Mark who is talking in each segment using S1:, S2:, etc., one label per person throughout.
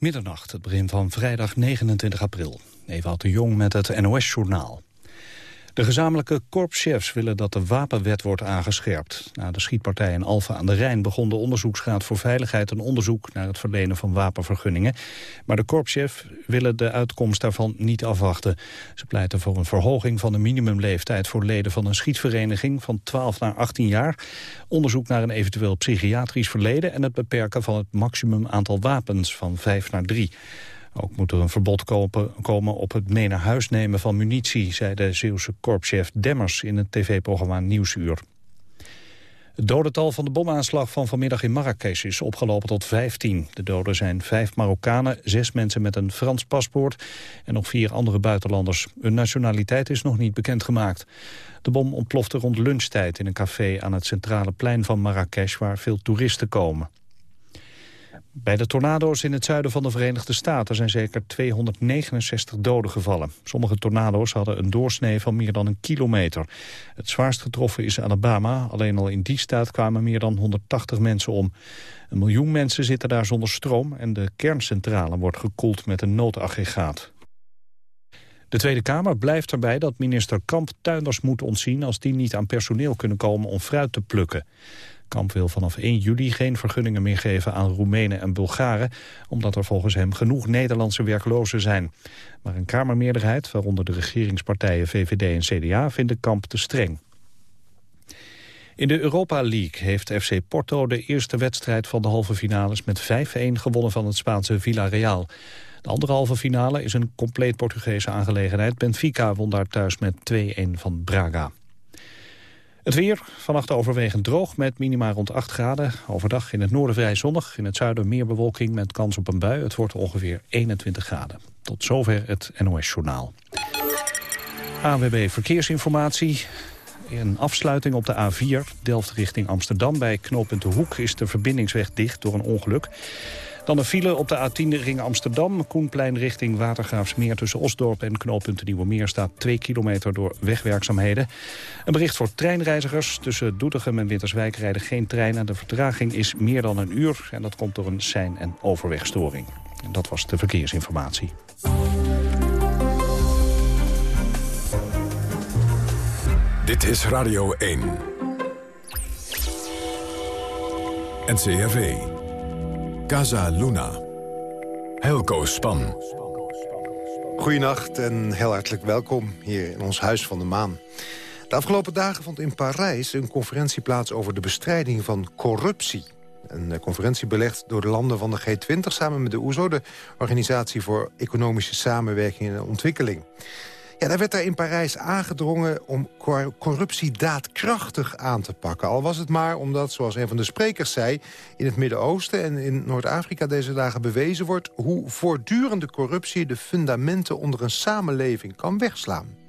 S1: Middernacht, het begin van vrijdag 29 april. Ewout de Jong met het NOS-journaal. De gezamenlijke korpschefs willen dat de wapenwet wordt aangescherpt. Na de schietpartij in Alphen aan de Rijn begon de Onderzoeksraad voor Veiligheid een onderzoek naar het verlenen van wapenvergunningen. Maar de korpschefs willen de uitkomst daarvan niet afwachten. Ze pleiten voor een verhoging van de minimumleeftijd voor leden van een schietvereniging van 12 naar 18 jaar, onderzoek naar een eventueel psychiatrisch verleden en het beperken van het maximum aantal wapens van 5 naar 3. Ook moet er een verbod komen op het mee naar huis nemen van munitie, zei de Zeeuwse korpschef Demmers in het tv-programma Nieuwsuur. Het dodental van de bomaanslag van vanmiddag in Marrakesh is opgelopen tot 15. De doden zijn vijf Marokkanen, zes mensen met een Frans paspoort en nog vier andere buitenlanders. Hun nationaliteit is nog niet bekendgemaakt. De bom ontplofte rond lunchtijd in een café aan het centrale plein van Marrakesh waar veel toeristen komen. Bij de tornado's in het zuiden van de Verenigde Staten zijn zeker 269 doden gevallen. Sommige tornado's hadden een doorsnee van meer dan een kilometer. Het zwaarst getroffen is Alabama. Alleen al in die staat kwamen meer dan 180 mensen om. Een miljoen mensen zitten daar zonder stroom en de kerncentrale wordt gekoeld met een noodaggregaat. De Tweede Kamer blijft erbij dat minister Kamp tuinders moet ontzien... als die niet aan personeel kunnen komen om fruit te plukken. Kamp wil vanaf 1 juli geen vergunningen meer geven aan Roemenen en Bulgaren... omdat er volgens hem genoeg Nederlandse werklozen zijn. Maar een Kamermeerderheid, waaronder de regeringspartijen VVD en CDA... vinden Kamp te streng. In de Europa League heeft FC Porto de eerste wedstrijd van de halve finales... met 5-1 gewonnen van het Spaanse Villarreal. De andere halve finale is een compleet Portugese aangelegenheid. Benfica won daar thuis met 2-1 van Braga. Het weer, vannacht overwegend droog met minima rond 8 graden. Overdag in het noorden vrij zonnig, in het zuiden meer bewolking met kans op een bui. Het wordt ongeveer 21 graden. Tot zover het NOS-journaal. AWB Verkeersinformatie. Een afsluiting op de A4, Delft richting Amsterdam. Bij knooppunt De Hoek is de verbindingsweg dicht door een ongeluk. Dan een file op de A10 ring Amsterdam. Koenplein richting Watergraafsmeer tussen Osdorp en knooppunt Nieuwe Meer staat 2 kilometer door wegwerkzaamheden. Een bericht voor treinreizigers. Tussen Doetinchem en Winterswijk rijden geen treinen. De vertraging is meer dan een uur en dat komt door een sein- en overwegstoring. Dat was de verkeersinformatie.
S2: Dit is Radio 1. NCRV. Casa Luna. Helco Span.
S3: Goedenacht en heel hartelijk welkom hier in ons Huis van de Maan. De afgelopen dagen vond in Parijs een conferentie plaats over de bestrijding van corruptie. Een eh, conferentie belegd door de landen van de G20 samen met de OESO... de Organisatie voor Economische Samenwerking en Ontwikkeling. Ja, daar werd er in Parijs aangedrongen om corruptie daadkrachtig aan te pakken. Al was het maar omdat, zoals een van de sprekers zei... in het Midden-Oosten en in Noord-Afrika deze dagen bewezen wordt... hoe voortdurende corruptie de fundamenten onder een samenleving kan wegslaan.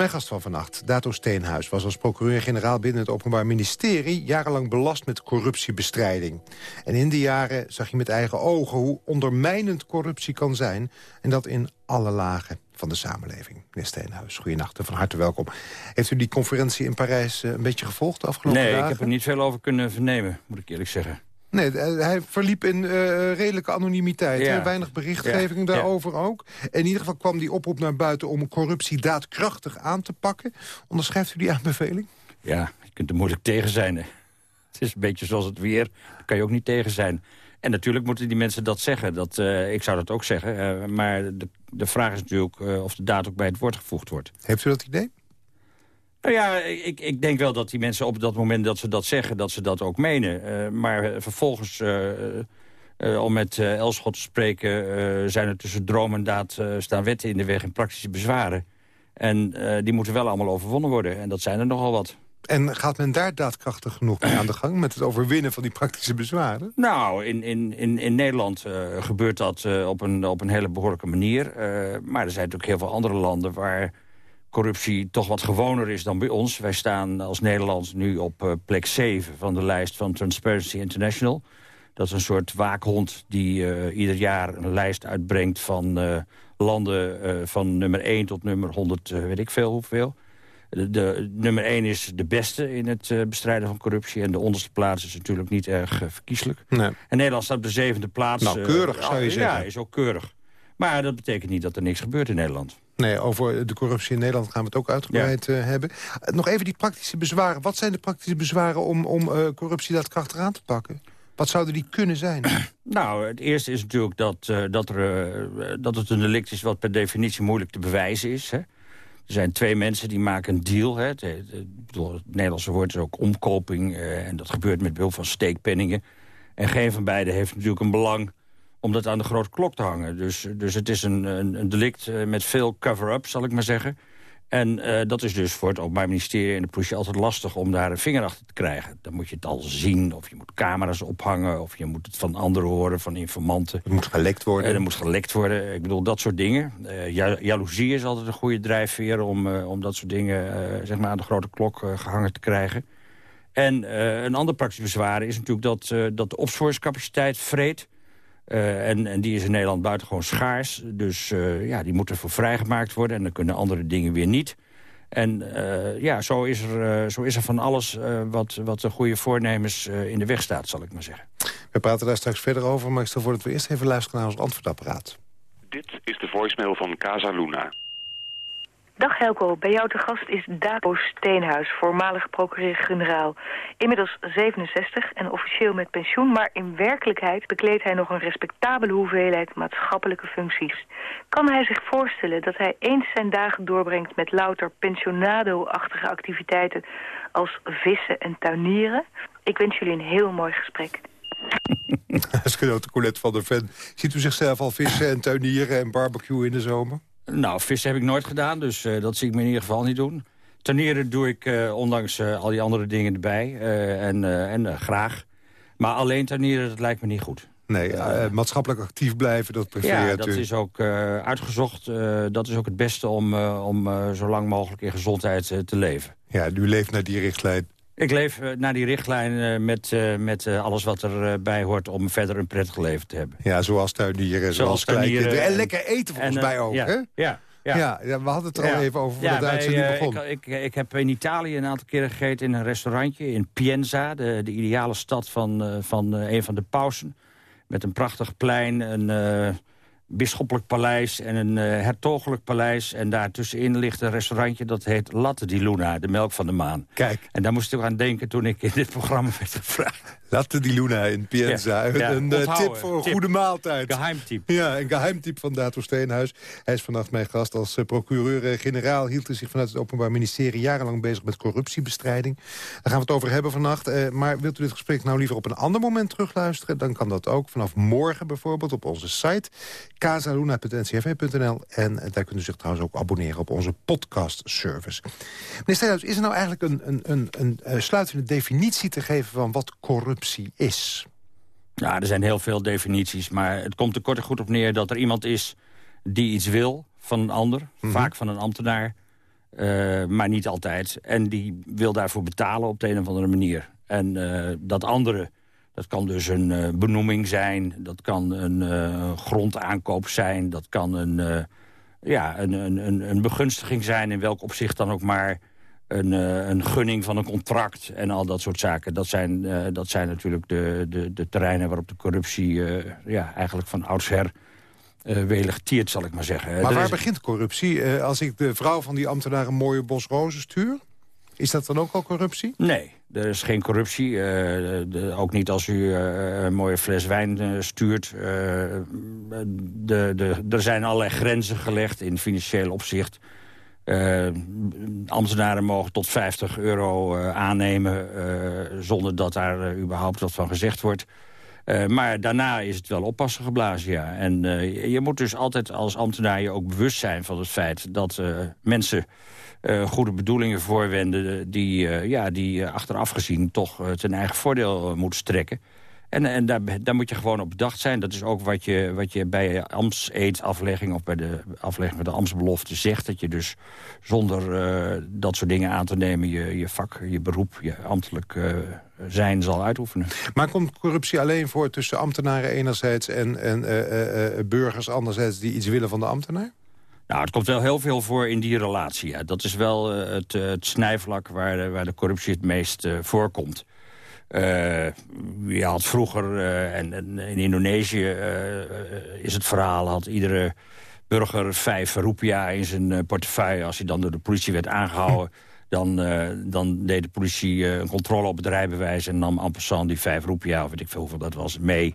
S3: Mijn gast van vannacht, Dato Steenhuis, was als procureur-generaal binnen het Openbaar Ministerie jarenlang belast met corruptiebestrijding. En in die jaren zag je met eigen ogen hoe ondermijnend corruptie kan zijn. En dat in alle lagen van de samenleving. Meneer Steenhuis, goedenacht en van harte welkom. Heeft u die conferentie in Parijs eh, een beetje gevolgd de afgelopen
S4: nee,
S3: dagen?
S4: Nee, ik heb er niet veel over kunnen vernemen, moet ik eerlijk zeggen.
S3: Nee, eh, hij verliep in uh, redelijke anonimiteit. Ja. Weinig berichtgeving daarover ook. In ieder geval kwam die oproep naar buiten om corruptie daadkrachtig aan te pakken. Onderschrijft u die aanbeveling?
S4: Ja, je kunt er moeilijk tegen zijn. Hè. Het is een beetje zoals het weer, daar kan je ook niet tegen zijn. En natuurlijk moeten die mensen dat zeggen. Dat, uh, ik zou dat ook zeggen. Uh, maar de, de vraag is natuurlijk of de daad ook bij het woord gevoegd wordt.
S3: Heeft u dat idee?
S4: Nou ja, ik, ik denk wel dat die mensen op dat moment dat ze dat zeggen... dat ze dat ook menen. maar vervolgens, om met Elschot te spreken... zijn er tussen droom en daad staan wetten in de weg en praktische bezwaren. En die moeten wel allemaal overwonnen worden. En dat zijn er nogal wat.
S3: En gaat men daar daadkrachtig genoeg mee aan de gang... met het overwinnen van die praktische bezwaren?
S4: Nou, in, in, in, in Nederland gebeurt dat op, een, op een hele behoorlijke manier. Maar er zijn natuurlijk heel veel andere landen... waar corruptie toch wat gewoner is dan bij ons. Wij staan als Nederland nu op plek 7 van de lijst van Transparency International. Dat is een soort waakhond die ieder jaar een lijst uitbrengt... van landen van nummer 1 tot nummer 100, weet ik veel hoeveel... de, nummer één is de beste in het bestrijden van corruptie. En de onderste plaats is natuurlijk niet erg verkieslijk. Nee. En Nederland staat op de zevende plaats.
S3: Nou, keurig zou je zeggen.
S4: Ja, is ook keurig. Maar dat betekent niet dat er niks gebeurt in Nederland.
S3: Nee, over de corruptie in Nederland gaan we het ook uitgebreid ja. hebben. nog even die praktische bezwaren. Wat zijn de praktische bezwaren om, om corruptie daadkrachtig aan te pakken? Wat zouden die kunnen zijn?
S4: Nou, het eerste is natuurlijk dat, uh, dat, er, uh, dat het een delict is... wat per definitie moeilijk te bewijzen is. Hè. Er zijn twee mensen die maken een deal. Hè. Het, het, het Nederlandse woord is ook omkoping. Uh, en dat gebeurt met behulp van steekpenningen. En geen van beiden heeft natuurlijk een belang om dat aan de grote klok te hangen. Dus, dus het is een, een, een delict met veel cover-up, zal ik maar zeggen. En uh, dat is dus voor het Openbaar Ministerie en de politie altijd lastig om daar een vinger achter te krijgen. Dan moet je het al zien, of je moet camera's ophangen... of je moet het van anderen horen, van informanten.
S3: Het moet gelekt worden.
S4: En er moet gelekt worden. Ik bedoel, dat soort dingen. Uh, jaloezie is altijd een goede drijfveer om, om dat soort dingen zeg maar aan de grote klok gehangen te krijgen. En een ander praktisch bezwaar is natuurlijk dat, dat de opsporingscapaciteit vreet... Uh, en, en, die is in Nederland buitengewoon schaars. Dus uh, ja, die moeten voor vrijgemaakt worden. En dan kunnen andere dingen weer niet. En uh, ja, zo is, er, zo is er van alles wat, wat de goede voornemens in de weg staat, zal ik maar zeggen.
S3: We praten daar straks verder over, maar ik stel voor dat we eerst even luisteren naar ons antwoordapparaat.
S5: Dit is de voicemail van Casa Luna.
S6: Dag Helco, bij jou te gast is Dapo Steenhuis, voormalig procureur-generaal. Inmiddels 67 en officieel met pensioen, maar in werkelijkheid bekleedt hij nog een respectabele hoeveelheid maatschappelijke functies. Kan hij zich voorstellen dat hij eens zijn dagen doorbrengt met louter pensionado-achtige activiteiten als vissen en tuinieren? Ik wens jullie een heel mooi gesprek.
S3: Genoten Colette van der Ven. Ziet u zichzelf al vissen en tuinieren en barbecue in de zomer?
S4: Nou, vissen heb ik nooit gedaan, dus uh, dat zie ik me in ieder geval niet doen. Turneren doe ik uh, ondanks uh, al die andere dingen erbij. en en graag. Maar alleen turneren, dat lijkt me niet goed.
S3: Nee, maatschappelijk actief blijven, dat prefereert
S4: Ja, dat
S3: u.
S4: is ook uitgezocht. dat is ook het beste om, om zo lang mogelijk in gezondheid te leven.
S3: Ja, u leeft naar die richtlijn.
S4: Ik leef uh, naar die richtlijn uh, met, uh, met alles wat erbij hoort... om verder een prettig leven te hebben.
S3: Ja, zoals tuinieren, zoals, zoals. En, lekker eten volgens mij ook,
S4: ja,
S3: hè?
S4: Ja,
S3: ja. Ja, ja, we hadden het er al even over voordat ja, de uitzending begon.
S4: Ik, ik, ik, heb in Italië een aantal keren gegeten in een restaurantje in Pienza. De, de ideale stad van, van een van de pausen. Met een prachtig plein, een bisschoppelijk paleis en een uh, hertogelijk paleis. En daartussenin ligt een restaurantje dat heet Latte di Luna, de melk van de maan.
S3: Kijk.
S4: En daar moest ik aan denken toen ik in dit programma werd gevraagd.
S3: Latte di Luna in Pienza. Ja, ja, een tip voor een tip. goede maaltijd.
S4: Geheimtip.
S3: Ja, een geheimtip van Dato Steenhuis. Hij is vannacht mijn gast als uh, procureur-generaal. Hield hij zich vanuit het Openbaar Ministerie jarenlang bezig met corruptiebestrijding. Daar gaan we het over hebben vannacht. maar wilt u dit gesprek nou liever op een ander moment terugluisteren? Dan kan dat ook vanaf morgen bijvoorbeeld op onze site casaluna.ncv.nl. En daar kunt u zich trouwens ook abonneren op onze podcast-service. Meneer Steenhuis, is er nou eigenlijk een, een, een, een, een sluitende definitie te geven... van wat corruptie is?
S4: Ja, er zijn heel veel definities, maar het komt er kort en goed op neer... dat er iemand is die iets wil van een ander, mm -hmm. vaak van een ambtenaar... Uh, maar niet altijd. En die wil daarvoor betalen op de een of andere manier. En uh, dat andere dat kan dus een uh, benoeming zijn, dat kan een uh, grondaankoop zijn... dat kan een, uh, ja, een, een, een begunstiging zijn, in welk opzicht dan ook maar... Een, een gunning van een contract en al dat soort zaken. Dat zijn, dat zijn natuurlijk de, de, de terreinen waarop de corruptie ja, eigenlijk van oudsher... Uh, welig tiert, zal ik maar zeggen.
S3: Maar waar is... begint corruptie? als ik de vrouw van die ambtenaar een mooie bos rozen stuur? Is dat dan ook al corruptie?
S4: Nee, er is geen corruptie. Uh, de, ook niet als u uh, een mooie fles wijn uh, stuurt. De, de, er zijn allerlei grenzen gelegd in financieel opzicht. ambtenaren mogen tot 50 euro aannemen... zonder dat daar überhaupt wat van gezegd wordt. maar daarna is het wel oppassen geblazen, ja. En je moet dus altijd als ambtenaar je ook bewust zijn van het feit... dat mensen uh, goede bedoelingen voorwenden... die, uh, ja, die achteraf gezien toch ten eigen voordeel moeten strekken. En, en daar, daar moet je gewoon op bedacht zijn. Dat is ook wat je, wat je bij je ambtseedsaflegging... of bij de aflegging van de ambtsbelofte zegt. Dat je dus zonder dat soort dingen aan te nemen... je, je vak, je beroep, je ambtelijk zijn zal uitoefenen.
S3: Maar komt corruptie alleen voor tussen ambtenaren enerzijds... en, en burgers anderzijds die iets willen van de ambtenaar?
S4: Nou, het komt wel heel veel voor in die relatie. Ja. Dat is wel het, het, snijvlak waar de, waar de corruptie het meest voorkomt. je had vroeger, en, en, in Indonesië is het verhaal... had iedere burger vijf roepia in zijn portefeuille... als hij dan door de politie werd aangehouden... Dan, dan deed de politie een controle op het rijbewijs... en nam en passant die vijf roepia, of weet ik veel hoeveel dat was, mee.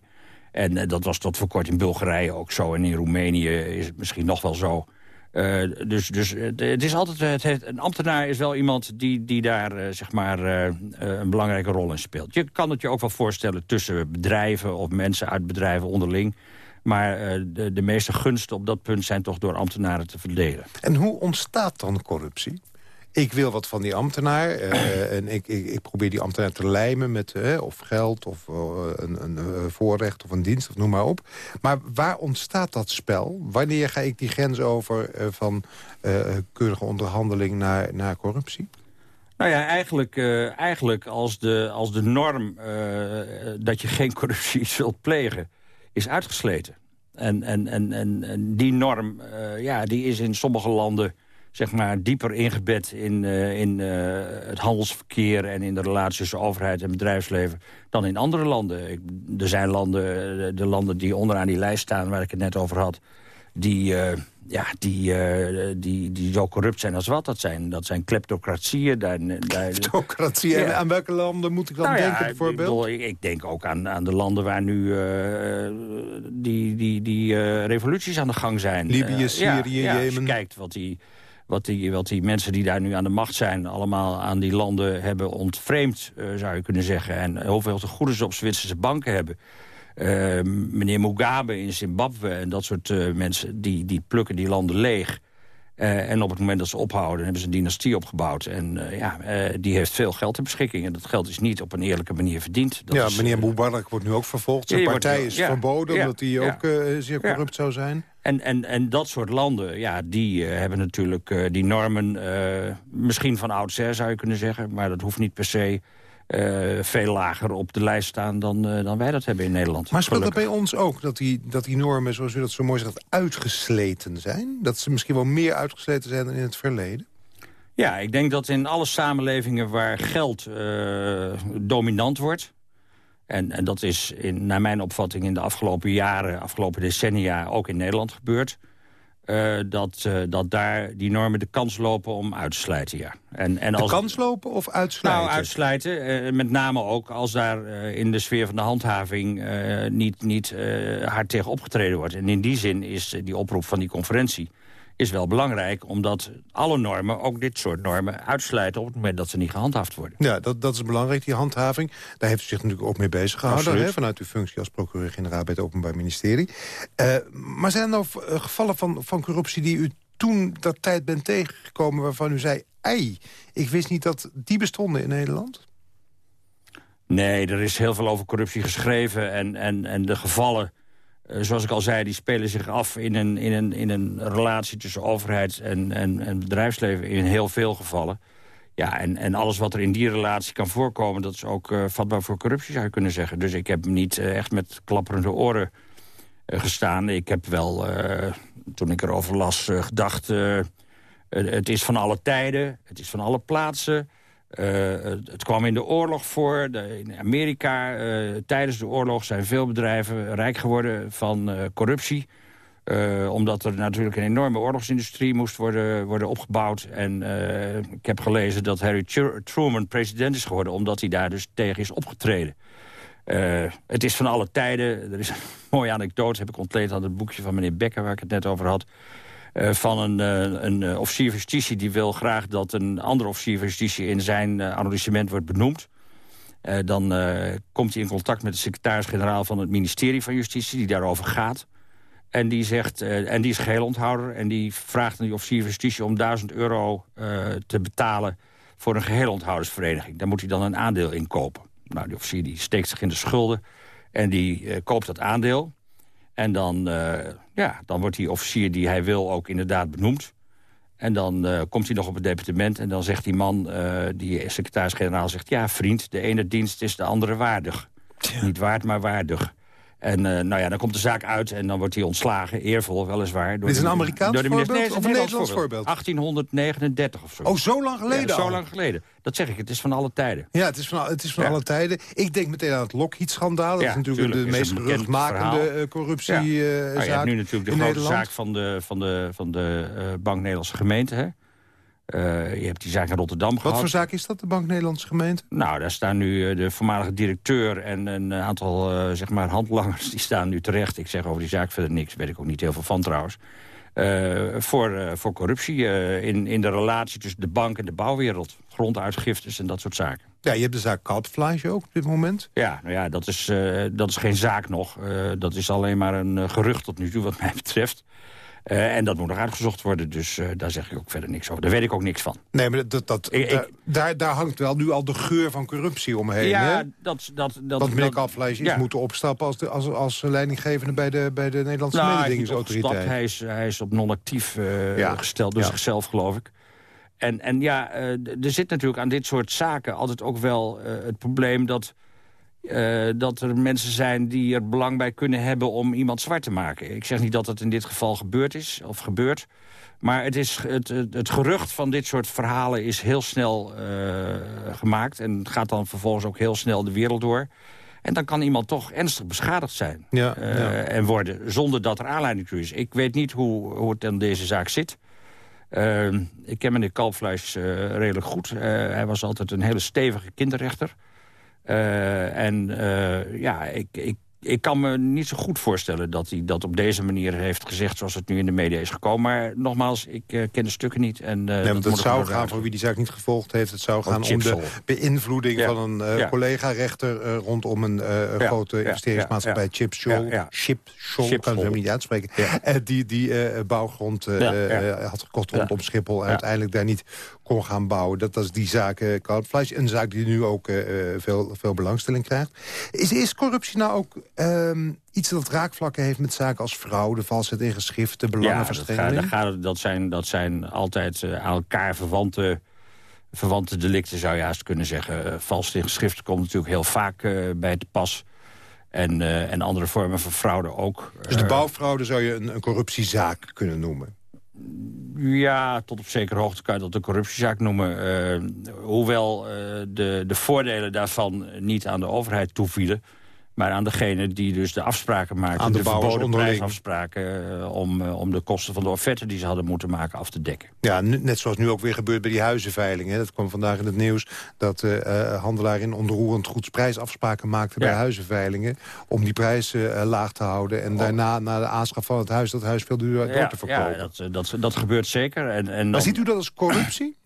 S4: En dat was tot voor kort in Bulgarije ook zo. En in Roemenië is het misschien nog wel zo. Dus dus het is altijd, het, een ambtenaar is wel iemand die, die daar zeg maar, een belangrijke rol in speelt. Je kan het je ook wel voorstellen tussen bedrijven of mensen uit bedrijven onderling. Maar de, de meeste gunsten op dat punt zijn toch door ambtenaren te verdelen.
S3: En hoe ontstaat dan corruptie? Ik wil wat van die ambtenaar. Uh, en ik, ik, ik, probeer die ambtenaar te lijmen met uh, of geld of uh, een, een voorrecht of een dienst of noem maar op. Maar waar ontstaat dat spel? Wanneer ga ik die grens over van keurige onderhandeling naar, naar corruptie?
S4: Nou ja, eigenlijk, eigenlijk als, de, als de norm dat je geen corruptie zult plegen is uitgesleten. En, en, en, en, die norm ja, die is in sommige landen zeg maar, dieper ingebed in, uh, in uh, het handelsverkeer... en in de relaties tussen overheid en bedrijfsleven dan in andere landen. Ik, er zijn landen, de, de, landen die onderaan die lijst staan waar ik het net over had... die, uh, ja, die, die, die zo corrupt zijn als wat. Dat zijn, dat zijn kleptocratieën. Daar,
S3: daar, Kleptocratie? En aan welke landen moet ik dan nou denken ja, bijvoorbeeld?
S4: Ik, ik, denk ook aan, aan de landen waar nu die, die, die revoluties aan de gang zijn.
S3: Libië, Syrië,
S4: ja,
S3: Jemen.
S4: Als je kijkt wat die wat die, wat die mensen die daar nu aan de macht zijn... allemaal aan die landen hebben ontvreemd, uh, zou je kunnen zeggen. En hoeveel te ze op Zwitserse banken hebben. Uh, meneer Mugabe in Zimbabwe en dat soort uh, mensen... Die, die plukken die landen leeg. Uh, en op het moment dat ze ophouden, hebben ze een dynastie opgebouwd. En uh, ja, uh, die heeft veel geld ter beschikking. En dat geld is niet op een eerlijke manier verdiend. Dat
S3: ja,
S4: is,
S3: meneer Mubarak wordt nu ook vervolgd. Zijn partij is ja, verboden, omdat hij ook zeer corrupt zou zijn.
S4: En, en, en dat soort landen, ja, die hebben natuurlijk die normen... misschien van oudsher, zou je kunnen zeggen. Maar dat hoeft niet per se uh, veel lager op de lijst staan dan, uh, dan wij dat hebben in Nederland.
S3: Maar speelt dat bij ons ook, dat die, dat die normen, zoals u dat zo mooi zegt, uitgesleten zijn? Dat ze misschien wel meer uitgesleten zijn dan in het verleden?
S4: Ja, ik denk dat in alle samenlevingen waar geld uh, dominant wordt... En, en dat is in, naar mijn opvatting in de afgelopen jaren, afgelopen decennia ook in Nederland gebeurd uh, dat, uh, dat daar die normen de kans lopen om uit te sluiten, ja.
S3: En, en als, de kans lopen of uitsluiten?
S4: Nou, uitsluiten. Uh, met name ook als daar in de sfeer van de handhaving niet, niet hard tegen opgetreden wordt. En in die zin is die oproep van die conferentie is wel belangrijk... omdat alle normen, ook dit soort normen, uitsluiten... op het moment dat ze niet gehandhaafd worden.
S3: Ja, dat, dat is belangrijk, die handhaving. Daar heeft u zich natuurlijk ook mee bezig gehouden... Hè, vanuit uw functie als procureur-generaal bij het Openbaar Ministerie. Uh, maar zijn er nou eh, gevallen van, van corruptie die u toen dat tijd bent tegengekomen... waarvan u zei, ei, ik wist niet dat die bestonden in Nederland?
S4: Nee, er is heel veel over corruptie geschreven... en, en, en de gevallen zoals ik al zei, die spelen zich af in een, in een, in een relatie tussen overheid en, en, en bedrijfsleven in heel veel gevallen. Ja, en, en alles wat er in die relatie kan voorkomen, dat is ook uh, vatbaar voor corruptie, zou je kunnen zeggen. Dus ik heb niet uh, echt met klapperende oren gestaan. Ik heb wel, toen ik erover las, gedacht... het is van alle tijden, het is van alle plaatsen... Uh, het kwam in de oorlog voor. In Amerika, uh, tijdens de oorlog, zijn veel bedrijven rijk geworden van uh, corruptie. omdat er natuurlijk een enorme oorlogsindustrie moest worden, worden opgebouwd. En ik heb gelezen dat Harry Truman president is geworden... omdat hij daar dus tegen is opgetreden. het is van alle tijden. Er is een mooie anekdote, heb ik ontleed aan het boekje van meneer Becker... waar ik het net over had. Uh, van een, uh, een uh, officier van justitie... die wil graag dat een andere officier van justitie... in zijn arrondissement wordt benoemd. dan komt hij in contact met de secretaris-generaal... van het ministerie van Justitie, die daarover gaat. En die, zegt, en die is geheel onthouder. En die vraagt aan die officier van justitie om 1000 euro te betalen... voor een geheel onthoudersvereniging. Daar moet hij dan een aandeel in kopen. Nou, die officier die steekt zich in de schulden... en die koopt dat aandeel... En dan, uh, ja, dan wordt die officier die hij wil ook inderdaad benoemd. En dan uh, komt hij nog op het departement en dan zegt die man, uh, die secretaris-generaal zegt... ja, vriend, de ene dienst is de andere waardig. Ja. Niet waard, maar waardig. En nou ja, dan komt de zaak uit en dan wordt hij ontslagen, eervol weliswaar.
S3: Door Dit is een Amerikaans voorbeeld nee, of een Nederlands voorbeeld?
S4: 1839 of zo.
S3: Oh, zo lang geleden
S4: Zo lang geleden. Dat zeg ik, het is van alle tijden.
S3: Ja, het is van, het is van alle tijden. Ik denk meteen aan het Lockheed-schandaal. Dat is natuurlijk de meest geruchtmakende corruptiezaak uh, nou, Je hebt
S4: nu natuurlijk de grote zaak van de, van de, van de uh, Bank Nederlandse Gemeente, hè? Uh, je hebt die zaak in Rotterdam
S3: Wat
S4: gehad.
S3: Wat voor zaak is dat, de Bank Nederlandse Gemeente?
S4: Nou, daar staan nu uh, de voormalige directeur en een aantal uh, zeg maar handlangers... die staan nu terecht. Ik zeg over die zaak verder niks, weet ik ook niet heel veel van trouwens. voor, voor corruptie in, in de relatie tussen de bank en de bouwwereld. Gronduitgiftes en dat soort zaken.
S3: Ja, je hebt de zaak Kalpfleisch ook op dit moment.
S4: Ja, nou ja, dat is, dat is geen zaak nog. dat is alleen maar een gerucht tot nu toe wat mij betreft. Uh, en dat moet nog uitgezocht worden, dus uh, daar zeg ik ook verder niks over. Daar weet ik ook niks van.
S3: Nee, maar dat, dat, ik, daar, daar, daar, hangt wel nu al de geur van corruptie omheen.
S4: Ja,
S3: hè?
S4: dat, dat, dat...
S3: Want meneer Kalfleisch is ja. moeten opstappen als, de, als, als leidinggevende bij de, bij de Nederlandse
S4: nou,
S3: mededingingsautoriteit.
S4: Hij is, hij is op non-actief uh, ja. gesteld door ja. zichzelf, geloof ik. En, en ja, er zit natuurlijk aan dit soort zaken altijd ook wel het probleem dat... Uh, dat er mensen zijn die er belang bij kunnen hebben om iemand zwart te maken. Ik zeg niet dat het in dit geval gebeurd is of gebeurt. Maar het, is, het, het, het gerucht van dit soort verhalen is heel snel uh, gemaakt. En gaat dan vervolgens ook heel snel de wereld door. En dan kan iemand toch ernstig beschadigd zijn.
S3: Ja, uh, ja.
S4: En worden, zonder dat er aanleiding toe is. Ik weet niet hoe, hoe het in deze zaak zit. ik ken meneer Kalfleisch redelijk goed. hij was altijd een hele stevige kinderrechter. Uh, en uh, ja, ik, ik, ik kan me niet zo goed voorstellen dat hij dat op deze manier heeft gezegd... zoals het nu in de media is gekomen. Maar nogmaals, ik uh, ken de stukken niet. En,
S3: nee, want het zou gaan, voor wie die zaak niet gevolgd heeft... het zou gaan om de beïnvloeding ja. van een ja. collega-rechter... rondom een ja. grote investeringsmaatschappij, Chip Scholl. Chip Scholl, kan ik hem niet uitspreken. die die bouwgrond had gekocht rondom Schiphol... en uiteindelijk daar niet kon gaan bouwen. Dat was die zaak uh. Een zaak die nu ook uh, veel, veel belangstelling krijgt. Is, is corruptie nou ook um, iets dat raakvlakken heeft met zaken als fraude, valsheid in geschriften, belangenverstrengeling?
S4: Ja, dat, dat, zijn, dat zijn altijd uh, aan elkaar verwante, verwante delicten, zou je haast kunnen zeggen. Vals in geschriften komt natuurlijk heel vaak bij te pas. En, en andere vormen van fraude ook.
S3: Dus de bouwfraude zou je een, een corruptiezaak kunnen noemen?
S4: Ja, tot op zekere hoogte kan je dat een corruptiezaak noemen. Uh, hoewel uh, de, de voordelen daarvan niet aan de overheid toevielen... Maar aan degene die dus de afspraken maakten,
S3: aan de,
S4: de verboden prijsafspraken... Uh, om, uh, om de kosten van de offerte die ze hadden moeten maken af te dekken.
S3: Ja, net zoals nu ook weer gebeurt bij die huizenveiling. Hè. Dat kwam vandaag in het nieuws dat de uh, handelaar in onroerend goeds prijsafspraken maakte ja. bij huizenveilingen... om die prijs laag te houden en daarna na de aanschaf van het huis... dat huis veel duurder
S4: ja,
S3: door te verkopen.
S4: Ja, dat, dat, dat gebeurt zeker. En, en dan...
S3: Maar ziet u dat als corruptie?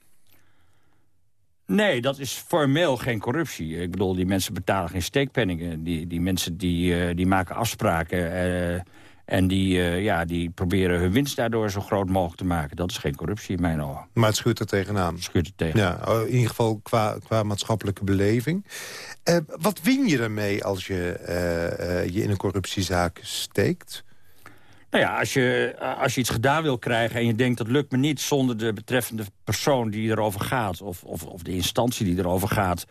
S4: Nee, dat is formeel geen corruptie. Ik bedoel, die mensen betalen geen steekpenningen. Die, die mensen die, uh, die maken afspraken... Uh, en die, uh, ja, die proberen hun winst daardoor zo groot mogelijk te maken. Dat is geen corruptie in mijn ogen.
S3: Maar het schuurt er tegenaan.
S4: Het schuurt er tegenaan.
S3: Ja, in ieder geval qua, qua maatschappelijke beleving. wat win je ermee als je je in een corruptiezaak steekt?
S4: Nou ja, als je, als je iets gedaan wil krijgen en je denkt dat lukt me niet... zonder de betreffende persoon die erover gaat... of, of, of de instantie die erover gaat...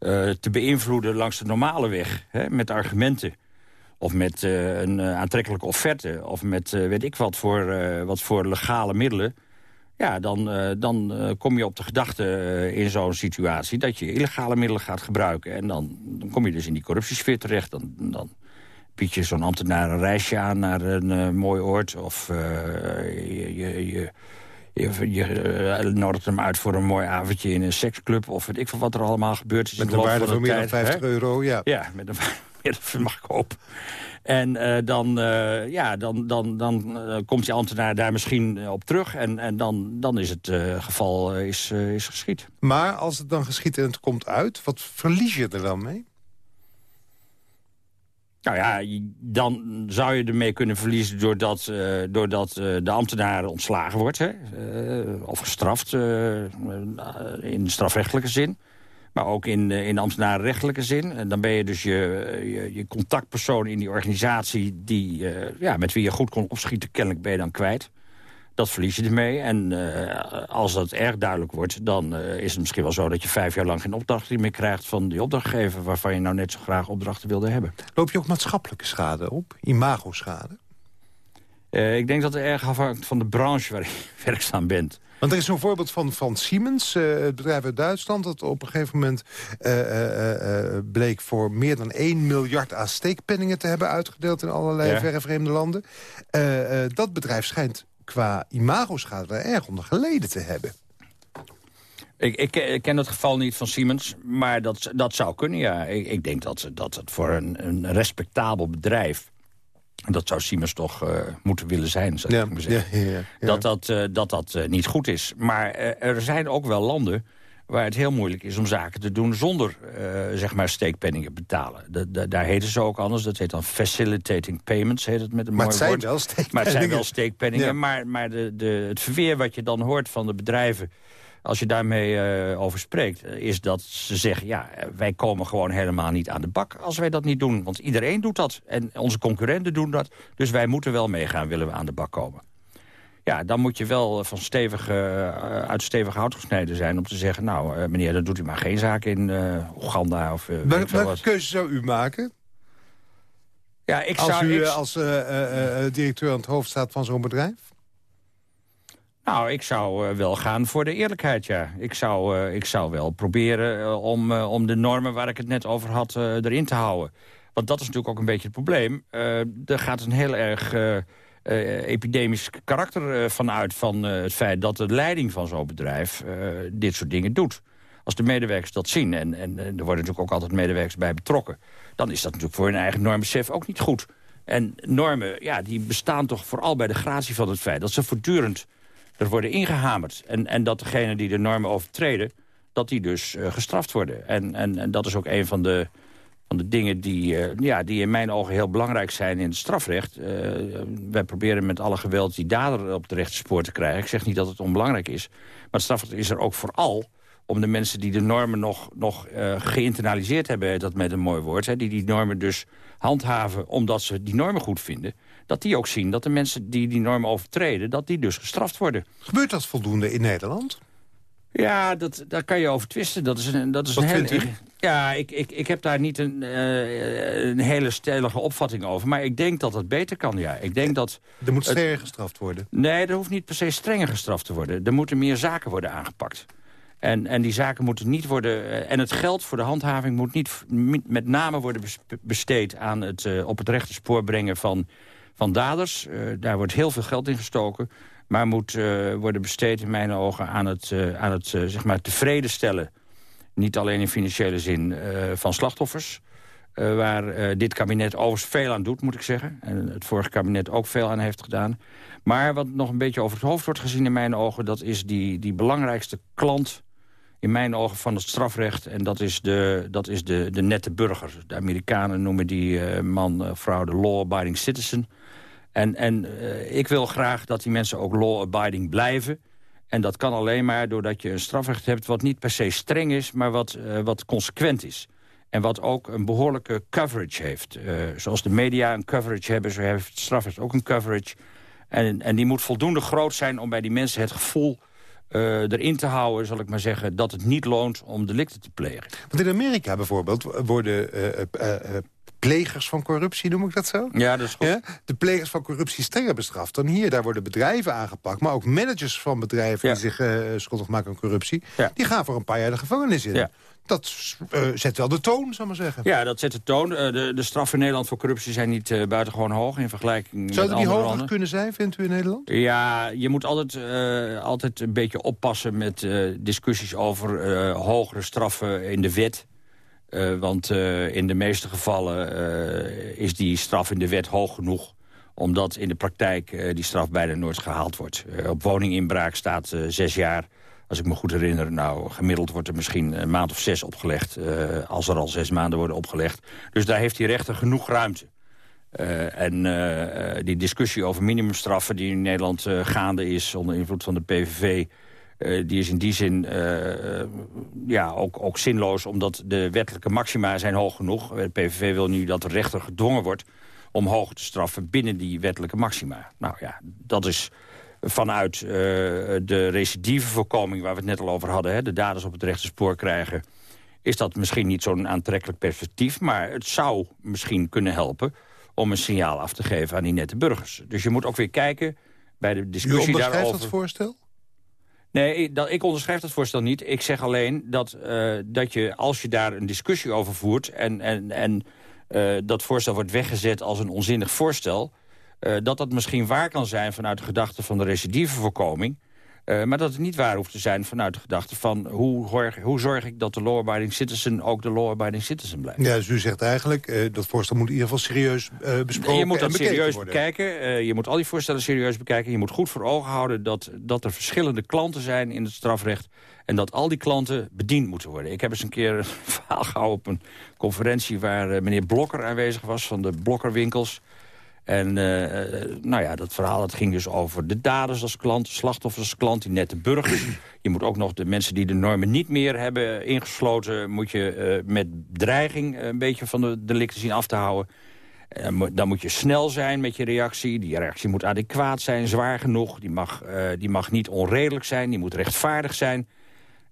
S4: Uh, te beïnvloeden langs de normale weg, hè, met argumenten... of met uh, een aantrekkelijke offerte... of met weet ik wat voor, wat voor legale middelen... ja, dan, dan kom je op de gedachte in zo'n situatie... dat je illegale middelen gaat gebruiken. En dan, dan kom je dus in die corruptiesfeer terecht. Dan, dan bied je zo'n ambtenaar een reisje aan naar een uh, mooi oord. Of uh, je, je, je, je, uh, nodigt hem uit voor een mooi avondje in een seksclub. Of weet ik van wat er allemaal gebeurd is.
S3: Met een waarde van meer dan 50 hè? euro, ja.
S4: Ja, met een waarde van mag ik hopen. En uh, dan, uh, ja, dan, dan, dan uh, komt die ambtenaar daar misschien op terug. En, en dan, dan is het geval is, is geschied.
S3: Maar als het dan geschiet en het komt uit, wat verlies je er dan mee?
S4: Nou ja, dan zou je ermee kunnen verliezen doordat, uh, doordat uh, de ambtenaar ontslagen wordt. Hè? Uh, of gestraft in strafrechtelijke zin. Maar ook in, in ambtenarenrechtelijke zin. En dan ben je dus je, je, je contactpersoon in die organisatie... Die, ja, met wie je goed kon opschieten, kennelijk ben je dan kwijt. Dat verlies je ermee. En als dat erg duidelijk wordt, dan is het misschien wel zo... dat je vijf jaar lang geen opdracht meer krijgt van die opdrachtgever... waarvan je nou net zo graag opdrachten wilde hebben.
S3: Loop je ook maatschappelijke schade op? Imago-schade?
S4: ik denk dat het erg afhangt van de branche waar je werkzaam bent.
S3: Want er is zo'n voorbeeld van, van Siemens, uh, het bedrijf uit Duitsland... dat op een gegeven moment uh, bleek voor meer dan 1 miljard aan steekpenningen te hebben uitgedeeld... in allerlei ja. verre vreemde landen. dat bedrijf schijnt qua imagoschade er erg onder geleden te hebben.
S4: Ik, ik, ken het geval niet van Siemens, maar dat, dat zou kunnen, ja. Ik, ik denk dat, dat het voor een, een respectabel bedrijf dat zou Siemens toch uh, moeten willen zijn, zou ik maar zeggen. Ja, ja, ja, dat dat, uh, dat, dat uh, niet goed is. Maar er zijn ook wel landen waar het heel moeilijk is om zaken te doen... zonder zeg maar steekpenningen betalen. Daar heten ze ook anders. Dat heet dan facilitating payments, heet het met een
S3: maar
S4: mooi
S3: het
S4: woord.
S3: Wel.
S4: Maar het zijn wel steekpenningen. Maar, maar de, de, het verweer wat je dan hoort van de bedrijven als je daarmee uh, over spreekt, eh, is dat ze zeggen... ja, wij komen gewoon helemaal niet aan de bak als wij dat niet doen. Want iedereen doet dat en onze concurrenten doen dat. Dus wij moeten wel meegaan, willen we aan de bak komen. Ja, dan moet je wel van stevige, uh, uit stevige hout gesneden zijn... om te zeggen, nou, meneer, dan doet u maar geen zaak in Oeganda. Of,
S3: welke keuze zou u maken?
S4: Ja, ik
S3: als
S4: zou,
S3: u
S4: ik...
S3: als directeur aan het hoofd staat van zo'n bedrijf?
S4: Nou, ik zou wel gaan voor de eerlijkheid, ja. Ik zou, ik zou wel proberen om, om de normen waar ik het net over had erin te houden. Want dat is natuurlijk ook een beetje het probleem. er gaat een heel erg epidemisch karakter vanuit van het feit dat de leiding van zo'n bedrijf dit soort dingen doet. Als de medewerkers dat zien, en, en er worden natuurlijk ook altijd medewerkers bij betrokken... dan is dat natuurlijk voor hun eigen normbesef ook niet goed. En normen, ja, die bestaan toch vooral bij de gratie van het feit... dat ze voortdurend er worden ingehamerd. En, en dat degenen die de normen overtreden, dat die dus gestraft worden. En, en, en dat is ook een van de, van de dingen die, uh, ja, die in mijn ogen heel belangrijk zijn in het strafrecht. Uh, wij proberen met alle geweld die dader op het rechte spoor te krijgen. Ik zeg niet dat het onbelangrijk is. Maar het strafrecht is er ook vooral om de mensen die de normen nog, nog uh, geïnternaliseerd hebben... dat met een mooi woord, hè, die die normen dus handhaven... omdat ze die normen goed vinden dat die ook zien dat de mensen die die normen overtreden... dat die dus gestraft worden.
S3: Gebeurt dat voldoende in Nederland?
S4: Ja, dat, daar kan je over twisten. Dat is een, dat is een hele, Ja, ik, ik, ik heb daar niet een, uh, een hele stellige opvatting over. Maar ik denk dat het beter kan, ja. Ik denk dat
S3: er moet strenger gestraft worden?
S4: Nee, er hoeft niet per se strenger gestraft te worden. Er moeten meer zaken worden aangepakt. En, en die zaken moeten niet worden... Uh, en het geld voor de handhaving moet niet met name worden besteed... aan het uh, op het rechte spoor brengen van van daders. Uh, daar wordt heel veel geld in gestoken. Maar moet worden besteed in mijn ogen aan het, aan het zeg maar tevreden stellen... niet alleen in financiële zin van slachtoffers... waar dit kabinet overigens veel aan doet, moet ik zeggen. En het vorige kabinet ook veel aan heeft gedaan. Maar wat nog een beetje over het hoofd wordt gezien in mijn ogen... dat is die, die belangrijkste klant in mijn ogen van het strafrecht. En dat is de, dat is de, de nette burger. De Amerikanen noemen die uh, man, vrouw de law-abiding citizen. En, en ik wil graag dat die mensen ook law-abiding blijven. En dat kan alleen maar doordat je een strafrecht hebt... wat niet per se streng is, maar wat, wat consequent is. En wat ook een behoorlijke coverage heeft. zoals de media een coverage hebben, zo heeft het strafrecht ook een coverage. En, en die moet voldoende groot zijn om bij die mensen het gevoel uh, erin te houden, zal ik maar zeggen... dat het niet loont om delicten te plegen.
S3: Want in Amerika bijvoorbeeld worden plegers van corruptie, noem ik dat zo?
S4: Ja, dat is goed. Ja?
S3: De plegers van corruptie strenger bestraft dan hier. Daar worden bedrijven aangepakt, maar ook managers van bedrijven...
S4: Ja.
S3: die zich schuldig maken aan corruptie...
S4: Ja.
S3: die gaan voor een paar jaar de gevangenis in. Dat uh, zet wel de toon, zal maar zeggen.
S4: Ja, dat zet de toon. Uh, de, de straffen in Nederland voor corruptie zijn niet buitengewoon hoog... in vergelijking met
S3: die
S4: andere
S3: hoger
S4: landen.
S3: kunnen zijn, vindt u in Nederland?
S4: Ja, je moet altijd, altijd een beetje oppassen met discussies over hogere straffen in de wet. Want in de meeste gevallen is die straf in de wet hoog genoeg omdat in de praktijk die straf bijna nooit gehaald wordt. op woninginbraak staat zes jaar als ik me goed herinner, nou, gemiddeld wordt er misschien een maand of zes opgelegd... Als er al zes maanden worden opgelegd. Dus daar heeft die rechter genoeg ruimte. En die discussie over minimumstraffen die in Nederland gaande is... onder invloed van de PVV... die is in die zin ja, ook, ook zinloos, omdat de wettelijke maxima zijn hoog genoeg. De PVV wil nu dat de rechter gedwongen wordt om hoger te straffen binnen die wettelijke maxima. Nou ja, dat is vanuit de recidivevoorkoming... waar we het net al over hadden, hè, de daders op het rechte spoor krijgen... is dat misschien niet zo'n aantrekkelijk perspectief... maar het zou misschien kunnen helpen om een signaal af te geven aan die nette burgers. Dus je moet ook weer kijken bij de discussie daarover...
S3: dat voorstel?
S4: Nee, dat, ik onderschrijf dat voorstel niet. Ik zeg alleen dat, uh, dat je, als je daar een discussie over voert... en, en, en uh, dat voorstel wordt weggezet als een onzinnig voorstel... Uh, dat dat misschien waar kan zijn vanuit de gedachte van de recidivevoorkoming... Uh, maar dat het niet waar hoeft te zijn vanuit de gedachte van... hoe, zorg, hoe zorg ik dat de law-abiding citizen ook de law-abiding citizen blijft.
S3: Ja, dus u zegt eigenlijk, uh, dat voorstel moet in ieder geval serieus uh, besproken
S4: Je moet dat serieus
S3: worden.
S4: bekijken. je moet al die voorstellen serieus bekijken. Je moet goed voor ogen houden dat, dat er verschillende klanten zijn in het strafrecht... en dat al die klanten bediend moeten worden. Ik heb eens een keer een verhaal gehouden op een conferentie... waar meneer Blokker aanwezig was van de Blokkerwinkels... En uh, nou ja, dat verhaal dat ging dus over de daders als klant, slachtoffers als klant, die nette burgers. Je moet ook nog de mensen die de normen niet meer hebben ingesloten... moet je uh, met dreiging een beetje van de delicten zien af te houden. dan moet je snel zijn met je reactie. Die reactie moet adequaat zijn, zwaar genoeg. Die mag, die mag niet onredelijk zijn, die moet rechtvaardig zijn...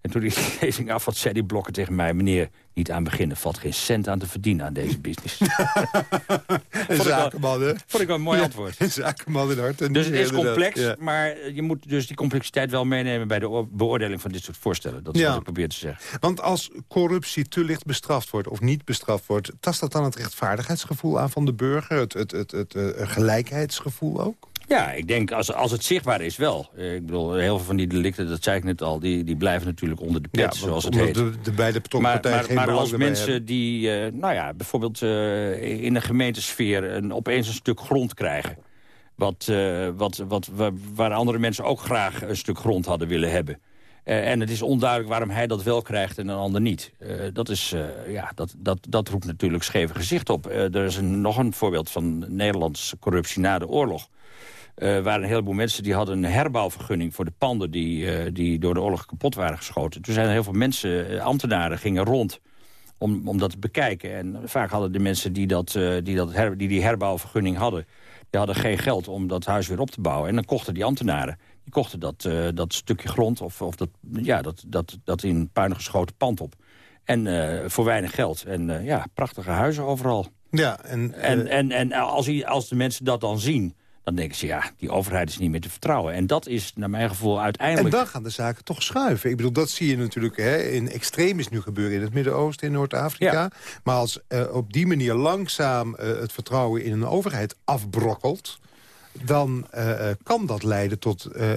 S4: En toen die lezing af had, zei die blokken tegen mij... meneer, niet aan beginnen, valt geen cent aan te verdienen aan deze business.
S3: een zakenman, hè?
S4: Vond ik wel een mooi antwoord.
S3: Een zakenman in hart.
S4: Dus het is complex, ja. maar je moet dus die complexiteit wel meenemen... bij de beoordeling van dit soort voorstellen. Dat is ja. wat ik probeer te zeggen.
S3: Want als corruptie te licht bestraft wordt of niet bestraft wordt... tast dat dan het rechtvaardigheidsgevoel aan van de burger? Het, het, het, het, het gelijkheidsgevoel ook?
S4: Ja, ik denk als, als het zichtbaar is wel. Eh, ik bedoel, heel veel van die delicten, dat zei ik net al... die, die blijven natuurlijk onder de pet, ja, zoals het heet.
S3: De, de beide betrokken
S4: maar, maar, als mensen die, uh, nou ja, bijvoorbeeld uh, in de gemeentesfeer... Een, opeens een stuk grond krijgen... Wat, uh, wat, wat, waar, andere mensen ook graag een stuk grond hadden willen hebben... en het is onduidelijk waarom hij dat wel krijgt en een ander niet. dat, is, ja, dat, dat, dat roept natuurlijk scheve gezicht op. er is een, nog een voorbeeld van Nederlandse corruptie na de oorlog uh, waren een heleboel mensen die hadden een herbouwvergunning... voor de panden die, uh, die door de oorlog kapot waren geschoten. Toen zijn er heel veel mensen, uh, ambtenaren, gingen rond om, om dat te bekijken. En vaak hadden de mensen die, dat, die, dat her, die die herbouwvergunning hadden... die hadden geen geld om dat huis weer op te bouwen. En dan kochten die ambtenaren die kochten dat, dat stukje grond... of, of dat, ja, dat, dat, dat in puin geschoten pand op. En voor weinig geld. En ja, prachtige huizen overal.
S3: Ja, en,
S4: en, en, en als, als de mensen dat dan zien dan denken ze, ja, die overheid is niet meer te vertrouwen. En dat is naar mijn gevoel uiteindelijk...
S3: En dan gaan de zaken toch schuiven. Ik bedoel, dat zie je natuurlijk hè, in extreem nu gebeuren... in het Midden-Oosten, in Noord-Afrika. Ja. Maar als uh, op die manier langzaam uh, het vertrouwen in een overheid afbrokkelt dan uh, kan dat leiden tot uh,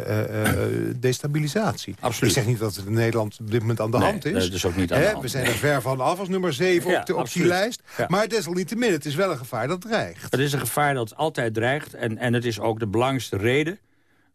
S3: destabilisatie.
S4: Absoluut.
S3: Ik zeg niet dat het in Nederland op dit moment aan de
S4: nee,
S3: hand is.
S4: dat is ook niet aan de hand.
S3: We zijn er ver van af als nummer 7 ja, op, de, op die lijst. Ja. Maar desalniettemin, het is wel een gevaar dat dreigt.
S4: Het is een gevaar dat altijd dreigt. En, en het is ook de belangrijkste reden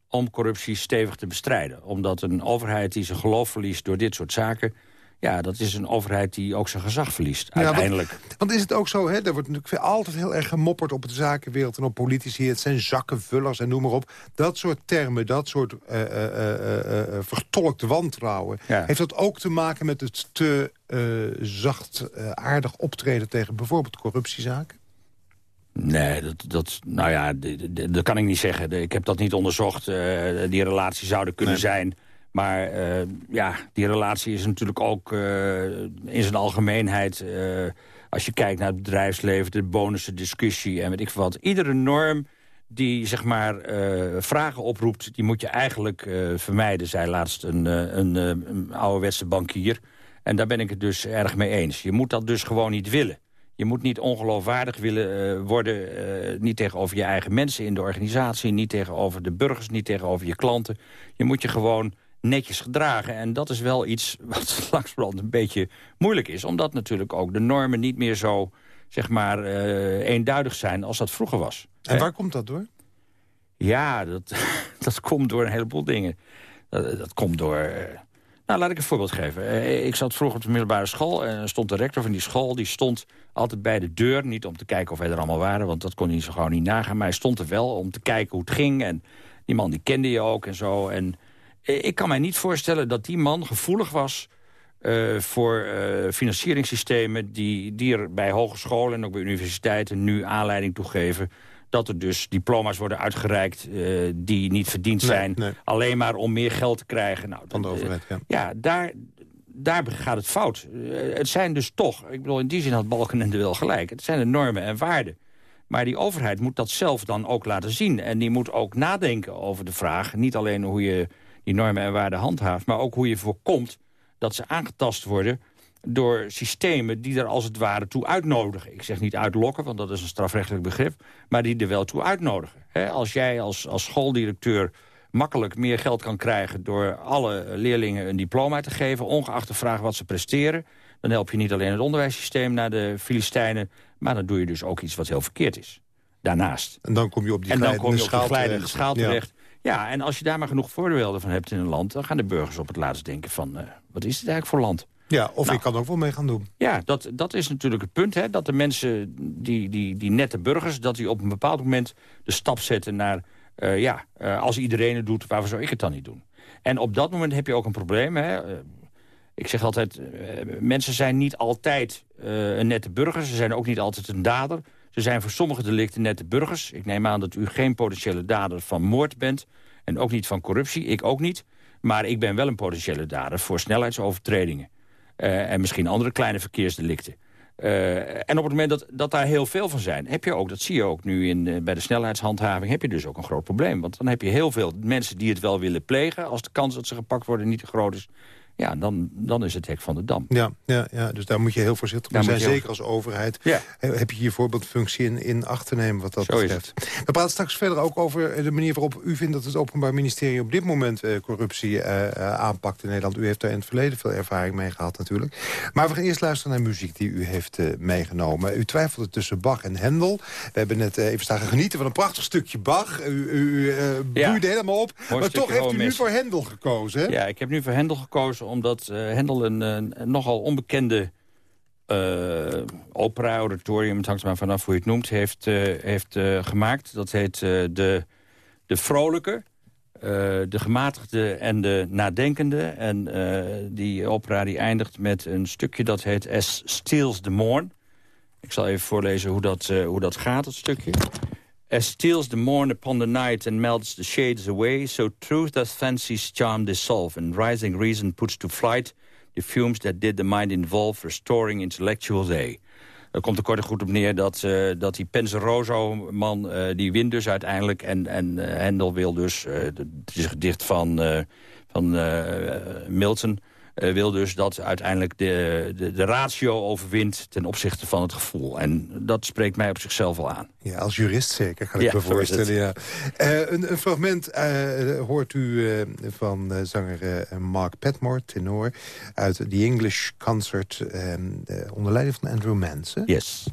S4: om corruptie stevig te bestrijden. Omdat een overheid die zijn geloof verliest door dit soort zaken ja, dat is een overheid die ook zijn gezag verliest, uiteindelijk.
S3: Want, want, is het ook zo, hè, er wordt natuurlijk altijd heel erg gemopperd... op de zakenwereld en op politici. Het zijn zakkenvullers en noem maar op. Dat soort termen, dat soort uh, uh, uh, vertolkte wantrouwen... Ja. heeft dat ook te maken met het te zacht aardig optreden... tegen bijvoorbeeld corruptiezaken?
S4: Nee, dat, dat, nou ja, dat kan ik niet zeggen. Ik heb dat niet onderzocht. die relatie zouden kunnen nee. zijn... Maar uh, ja, die relatie is natuurlijk ook uh, in zijn algemeenheid... Uh, als je kijkt naar het bedrijfsleven, de bonussen, discussie en weet ik wat. Iedere norm die zeg maar vragen oproept, die moet je eigenlijk vermijden, zei laatst een, een, een ouderwetse bankier. En daar ben ik het dus erg mee eens. Je moet dat dus gewoon niet willen. Je moet niet ongeloofwaardig willen worden, niet tegenover je eigen mensen in de organisatie... niet tegenover de burgers, niet tegenover je klanten. Je moet je gewoon netjes gedragen. En dat is wel iets wat langzamerhand een beetje moeilijk is. Omdat natuurlijk ook de normen niet meer zo zeg maar, uh, eenduidig zijn als dat vroeger was.
S3: En waar komt dat door?
S4: Ja, dat, dat komt door een heleboel dingen. Dat, dat komt door... Uh, nou, laat ik een voorbeeld geven. Uh, ik zat vroeger op de middelbare school en stond de rector van die school... die stond altijd bij de deur, niet om te kijken of wij er allemaal waren... want dat kon hij zo gauw niet nagaan, maar hij stond er wel om te kijken hoe het ging. En die man die kende je ook en zo. En eh, ik kan mij niet voorstellen dat die man gevoelig was... Uh, voor uh, financieringssystemen die, die er bij hogescholen en ook bij universiteiten nu aanleiding toe geven dat er dus diploma's worden uitgereikt uh, die niet verdiend zijn... alleen maar om meer geld te krijgen. Nou,
S3: Van de overheid, ja.
S4: Ja, daar, daar gaat het fout. Het zijn dus toch, ik bedoel, in die zin had Balken en de wel gelijk... het zijn de normen en waarden. Maar die overheid moet dat zelf dan ook laten zien. En die moet ook nadenken over de vraag... niet alleen hoe je die normen en waarden handhaaft... maar ook hoe je voorkomt dat ze aangetast worden door systemen die er als het ware toe uitnodigen. Ik zeg niet uitlokken, want dat is een strafrechtelijk begrip... maar die er wel toe uitnodigen. als jij als, als schooldirecteur makkelijk meer geld kan krijgen... door alle leerlingen een diploma te geven... ongeacht de vraag wat ze presteren... dan help je niet alleen het onderwijssysteem naar de Filistijnen... maar dan doe je dus ook iets wat heel verkeerd is. Daarnaast.
S3: En dan kom je op die glijdende schaal
S4: schaal terecht. Ja. en als je daar maar genoeg voordelen van hebt in een land... dan gaan de burgers op het laatst denken van... Uh, wat is dit eigenlijk voor land?
S3: Ja, of nou. ik kan ook wel mee gaan doen.
S4: Ja, dat, dat is natuurlijk het punt. Hè, dat de mensen, die, die, die nette burgers... dat die op een bepaald moment de stap zetten naar... Uh, ja, uh, als iedereen het doet, waarvoor zou ik het dan niet doen? En op dat moment heb je ook een probleem. Hè? Uh, ik zeg altijd, mensen zijn niet altijd een nette burger. Ze zijn ook niet altijd een dader. Ze zijn voor sommige delicten nette burgers. Ik neem aan dat u geen potentiële dader van moord bent. En ook niet van corruptie. Ik ook niet. Maar ik ben wel een potentiële dader voor snelheidsovertredingen. Uh, en misschien andere kleine verkeersdelicten. Uh, en op het moment dat, dat daar heel veel van zijn... heb je ook, dat zie je ook nu in, uh, bij de snelheidshandhaving... heb je dus ook een groot probleem. Want dan heb je heel veel mensen die het wel willen plegen... als de kans dat ze gepakt worden niet te groot is ja, dan, dan is het hek van de dam.
S3: Ja, ja, ja dus daar moet je heel voorzichtig mee zijn, zeker als overheid. Ja. Heb je hier voorbeeldfunctie in, in acht te nemen wat dat Zo betreft. We praten straks verder ook over de manier waarop u vindt... dat het Openbaar Ministerie op dit moment uh, corruptie uh, aanpakt in Nederland. U heeft daar in het verleden veel ervaring mee gehad natuurlijk. Maar we gaan eerst luisteren naar muziek die u heeft uh, meegenomen. U twijfelde tussen Bach en Hendel. We hebben net even staan genieten van een prachtig stukje Bach. U, u, u bloeide helemaal op. maar toch heeft u nu voor Hendel gekozen, hè?
S4: Ja, ik heb nu voor Hendel gekozen omdat uh, Hendel een, een, nogal onbekende uh, opera-auditorium... het hangt er maar vanaf hoe je het noemt, heeft, uh, heeft gemaakt. Dat heet de, de Vrolijke, de Gematigde en de Nadenkende. En die opera die eindigt met een stukje dat heet As Steals the Morn. Ik zal even voorlezen hoe dat, hoe dat gaat, dat stukje. As steals the morn upon the night and melts the shades away, so truth does fancy's charm dissolve, and rising reason puts to flight the fumes that did the mind involve, restoring intellectual day. Er komt er kort en goed op neer dat, uh, dat die Penseroso-man, uh, die wint dus uiteindelijk. En, en uh, Hendel wil dus, het is gedicht van, van Milton... Uh, wil dus dat uiteindelijk de, de, de, ratio overwint ten opzichte van het gevoel. En dat spreekt mij op zichzelf wel aan.
S3: Ja, als jurist zeker, kan ik ja, me voorstellen. Ja. Uh, een, een, fragment uh, hoort u van zanger Mark Petmore, tenor... uit The English Concert onder leiding van Andrew Mans.
S4: Yes.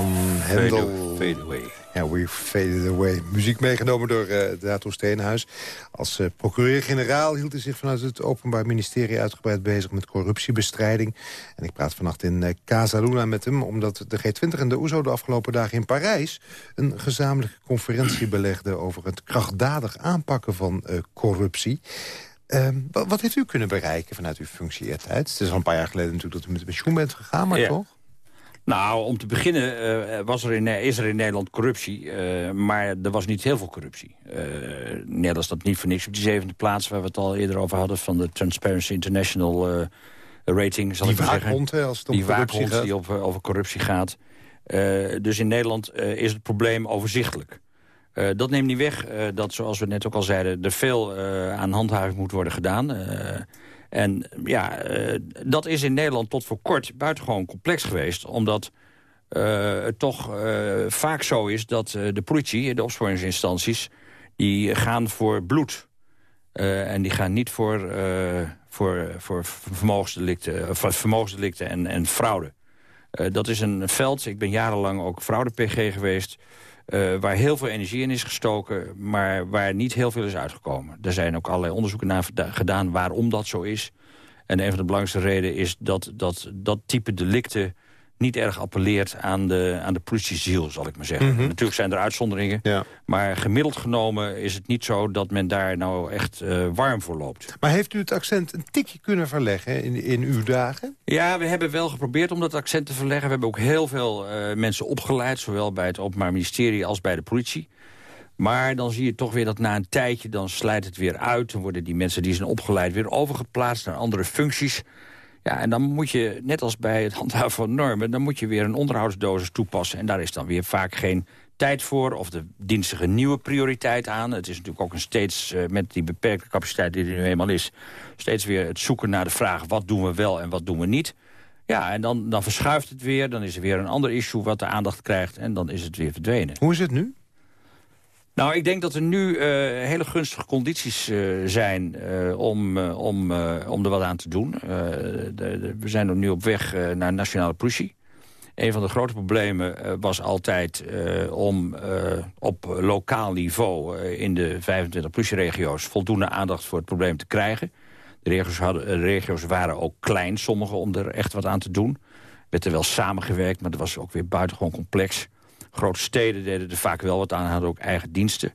S3: Van Hendel.
S4: Fade away.
S3: Ja, We Faded Away. Muziek meegenomen door uh, Dato Steenhuis. Als uh, procureur-generaal hield hij zich vanuit het Openbaar Ministerie... uitgebreid bezig met corruptiebestrijding. En ik praat vannacht in uh, Casa Luna met hem... omdat de G20 en de OESO de afgelopen dagen in Parijs... een gezamenlijke conferentie belegden... over het krachtdadig aanpakken van corruptie. Ehm, wat, heeft u kunnen bereiken vanuit uw functietijd? Het is al een paar jaar geleden natuurlijk dat u met pensioen bent gegaan, maar toch?
S4: Nou, om te beginnen uh, was er in, is er in Nederland corruptie. Uh, maar er was niet heel veel corruptie. Uh, Nederland staat niet voor niks op die zevende plaats... waar we het al eerder over hadden... van de Transparency International rating, zal
S3: die
S4: ik
S3: zeggen. als het om
S4: die
S3: corruptie gaat.
S4: die over, over corruptie gaat. dus in Nederland is het probleem overzichtelijk. dat neemt niet weg dat, zoals we net ook al zeiden... er veel aan handhaving moet worden gedaan... En ja, uh, dat is in Nederland tot voor kort buitengewoon complex geweest. Omdat uh, het toch uh, vaak zo is dat de politie, de opsporingsinstanties... die gaan voor bloed. en die gaan niet voor, voor, voor vermogensdelicten, vermogensdelicten en, en fraude. dat is een veld, ik ben jarenlang ook fraude-PG geweest... Uh, waar heel veel energie in is gestoken, maar waar niet heel veel is uitgekomen. Er zijn ook allerlei onderzoeken naar gedaan waarom dat zo is. En een van de belangrijkste redenen is dat dat, dat type delicten niet erg appelleert aan de, aan de politieziel, zal ik maar zeggen.
S3: Mhm.
S4: Natuurlijk zijn er uitzonderingen,
S3: Ja.
S4: maar gemiddeld genomen is het niet zo dat men daar nou echt uh, warm voor loopt.
S3: Maar heeft u het accent een tikje kunnen verleggen in, in uw dagen?
S4: Ja, we hebben wel geprobeerd om dat accent te verleggen. We hebben ook heel veel uh, mensen opgeleid, zowel bij het Openbaar Ministerie als bij de politie. Maar dan zie je toch weer dat na een tijdje, dan slijt het weer uit. Dan worden die mensen die zijn opgeleid weer overgeplaatst naar andere functies. Ja, en dan moet je, net als bij het handhaven van normen... dan moet je weer een onderhoudsdosis toepassen. En daar is dan weer vaak geen tijd voor of de dienstige nieuwe prioriteit aan. Het is natuurlijk ook een steeds, uh, met die beperkte capaciteit die er nu eenmaal is... steeds weer het zoeken naar de vraag wat doen we wel en wat doen we niet. Ja, en dan, dan verschuift het weer, dan is er weer een ander issue wat de aandacht krijgt... en dan is het weer verdwenen.
S3: Hoe is het nu?
S4: Nou, ik denk dat er nu uh, hele gunstige condities uh, zijn uh, om, om, om er wat aan te doen. De, we zijn nu op weg naar nationale politie. Een van de grote problemen was altijd om op lokaal niveau... in de 25 politieregio's voldoende aandacht voor het probleem te krijgen. De regio's, hadden, de regio's waren ook klein, sommige, om er echt wat aan te doen. Er werd er wel samengewerkt, maar dat was ook weer buitengewoon complex... Grote steden deden er vaak wel wat aan, hadden ook eigen diensten.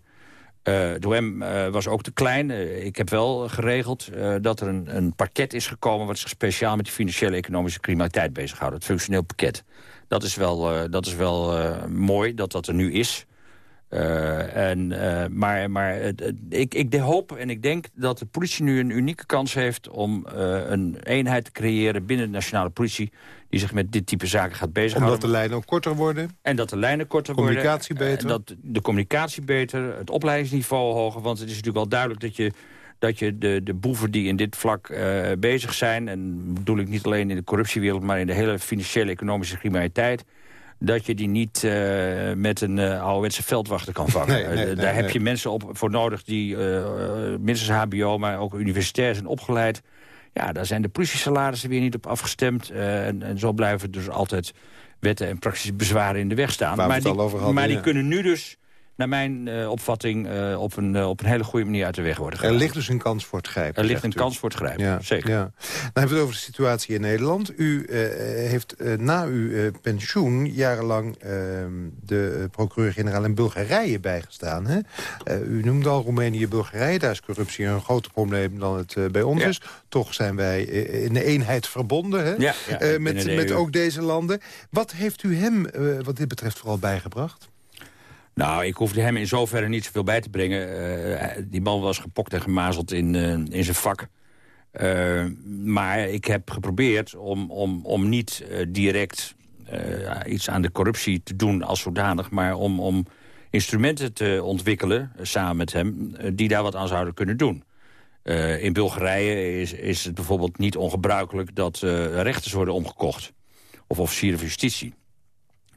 S4: Uh, de OM uh, was ook te klein. Uh, ik heb wel geregeld dat er een, een, pakket is gekomen... wat zich speciaal met de financiële economische criminaliteit bezighoudt. Het functioneel pakket. Dat is wel, dat is wel mooi dat dat er nu is. en, maar maar ik, ik hoop en ik denk dat de politie nu een unieke kans heeft... om een eenheid te creëren binnen de nationale politie die zich met dit type zaken gaat bezighouden.
S3: Omdat de lijnen ook korter worden?
S4: En dat de lijnen korter
S3: communicatie
S4: worden.
S3: Communicatie
S4: beter? Dat de communicatie beter, het opleidingsniveau hoger. Want het is natuurlijk wel duidelijk dat je, dat je de, de boeven die in dit vlak uh, bezig zijn... en bedoel ik niet alleen in de corruptiewereld... maar in de hele financiële economische criminaliteit dat je die niet uh, met een uh, ouderwetse veldwachter kan vangen.
S3: Nee, nee,
S4: uh, daar
S3: nee,
S4: heb je mensen op voor nodig die minstens hbo, maar ook universitair zijn opgeleid. Ja, daar zijn de politiesalarissen weer niet op afgestemd. en, en zo blijven dus altijd wetten en praktische bezwaren in de weg staan.
S3: Waar
S4: maar die,
S3: hadden,
S4: maar
S3: ja.
S4: die kunnen nu dus naar mijn uh, opvatting uh, op, een, uh, op een hele goede manier uit de weg worden
S3: Er ligt dus een kans voor het grijpen.
S4: Er ligt een kans voor het grijpen,
S3: ja,
S4: zeker.
S3: Ja. Dan hebben we het over de situatie in Nederland. U heeft na uw pensioen jarenlang ehm, de procureur-generaal in Bulgarije bijgestaan. Hè? u noemde al Roemenië, Bulgarije. Daar is corruptie een groter probleem dan het bij ons
S4: Ja.
S3: is. Toch zijn wij in de eenheid verbonden hè?
S4: Ja,
S3: met, met
S4: EU.
S3: ook deze landen. Wat heeft u hem wat dit betreft vooral bijgebracht?
S4: Nou, ik hoefde hem in zoverre niet zoveel bij te brengen. Uh, die man was gepokt en gemazeld in, uh, in zijn vak. Uh, maar ik heb geprobeerd om, om, om niet direct iets aan de corruptie te doen als zodanig... maar om, om instrumenten te ontwikkelen, samen met hem... die daar wat aan zouden kunnen doen. in Bulgarije is, is het bijvoorbeeld niet ongebruikelijk... dat rechters worden omgekocht. Of officieren van justitie.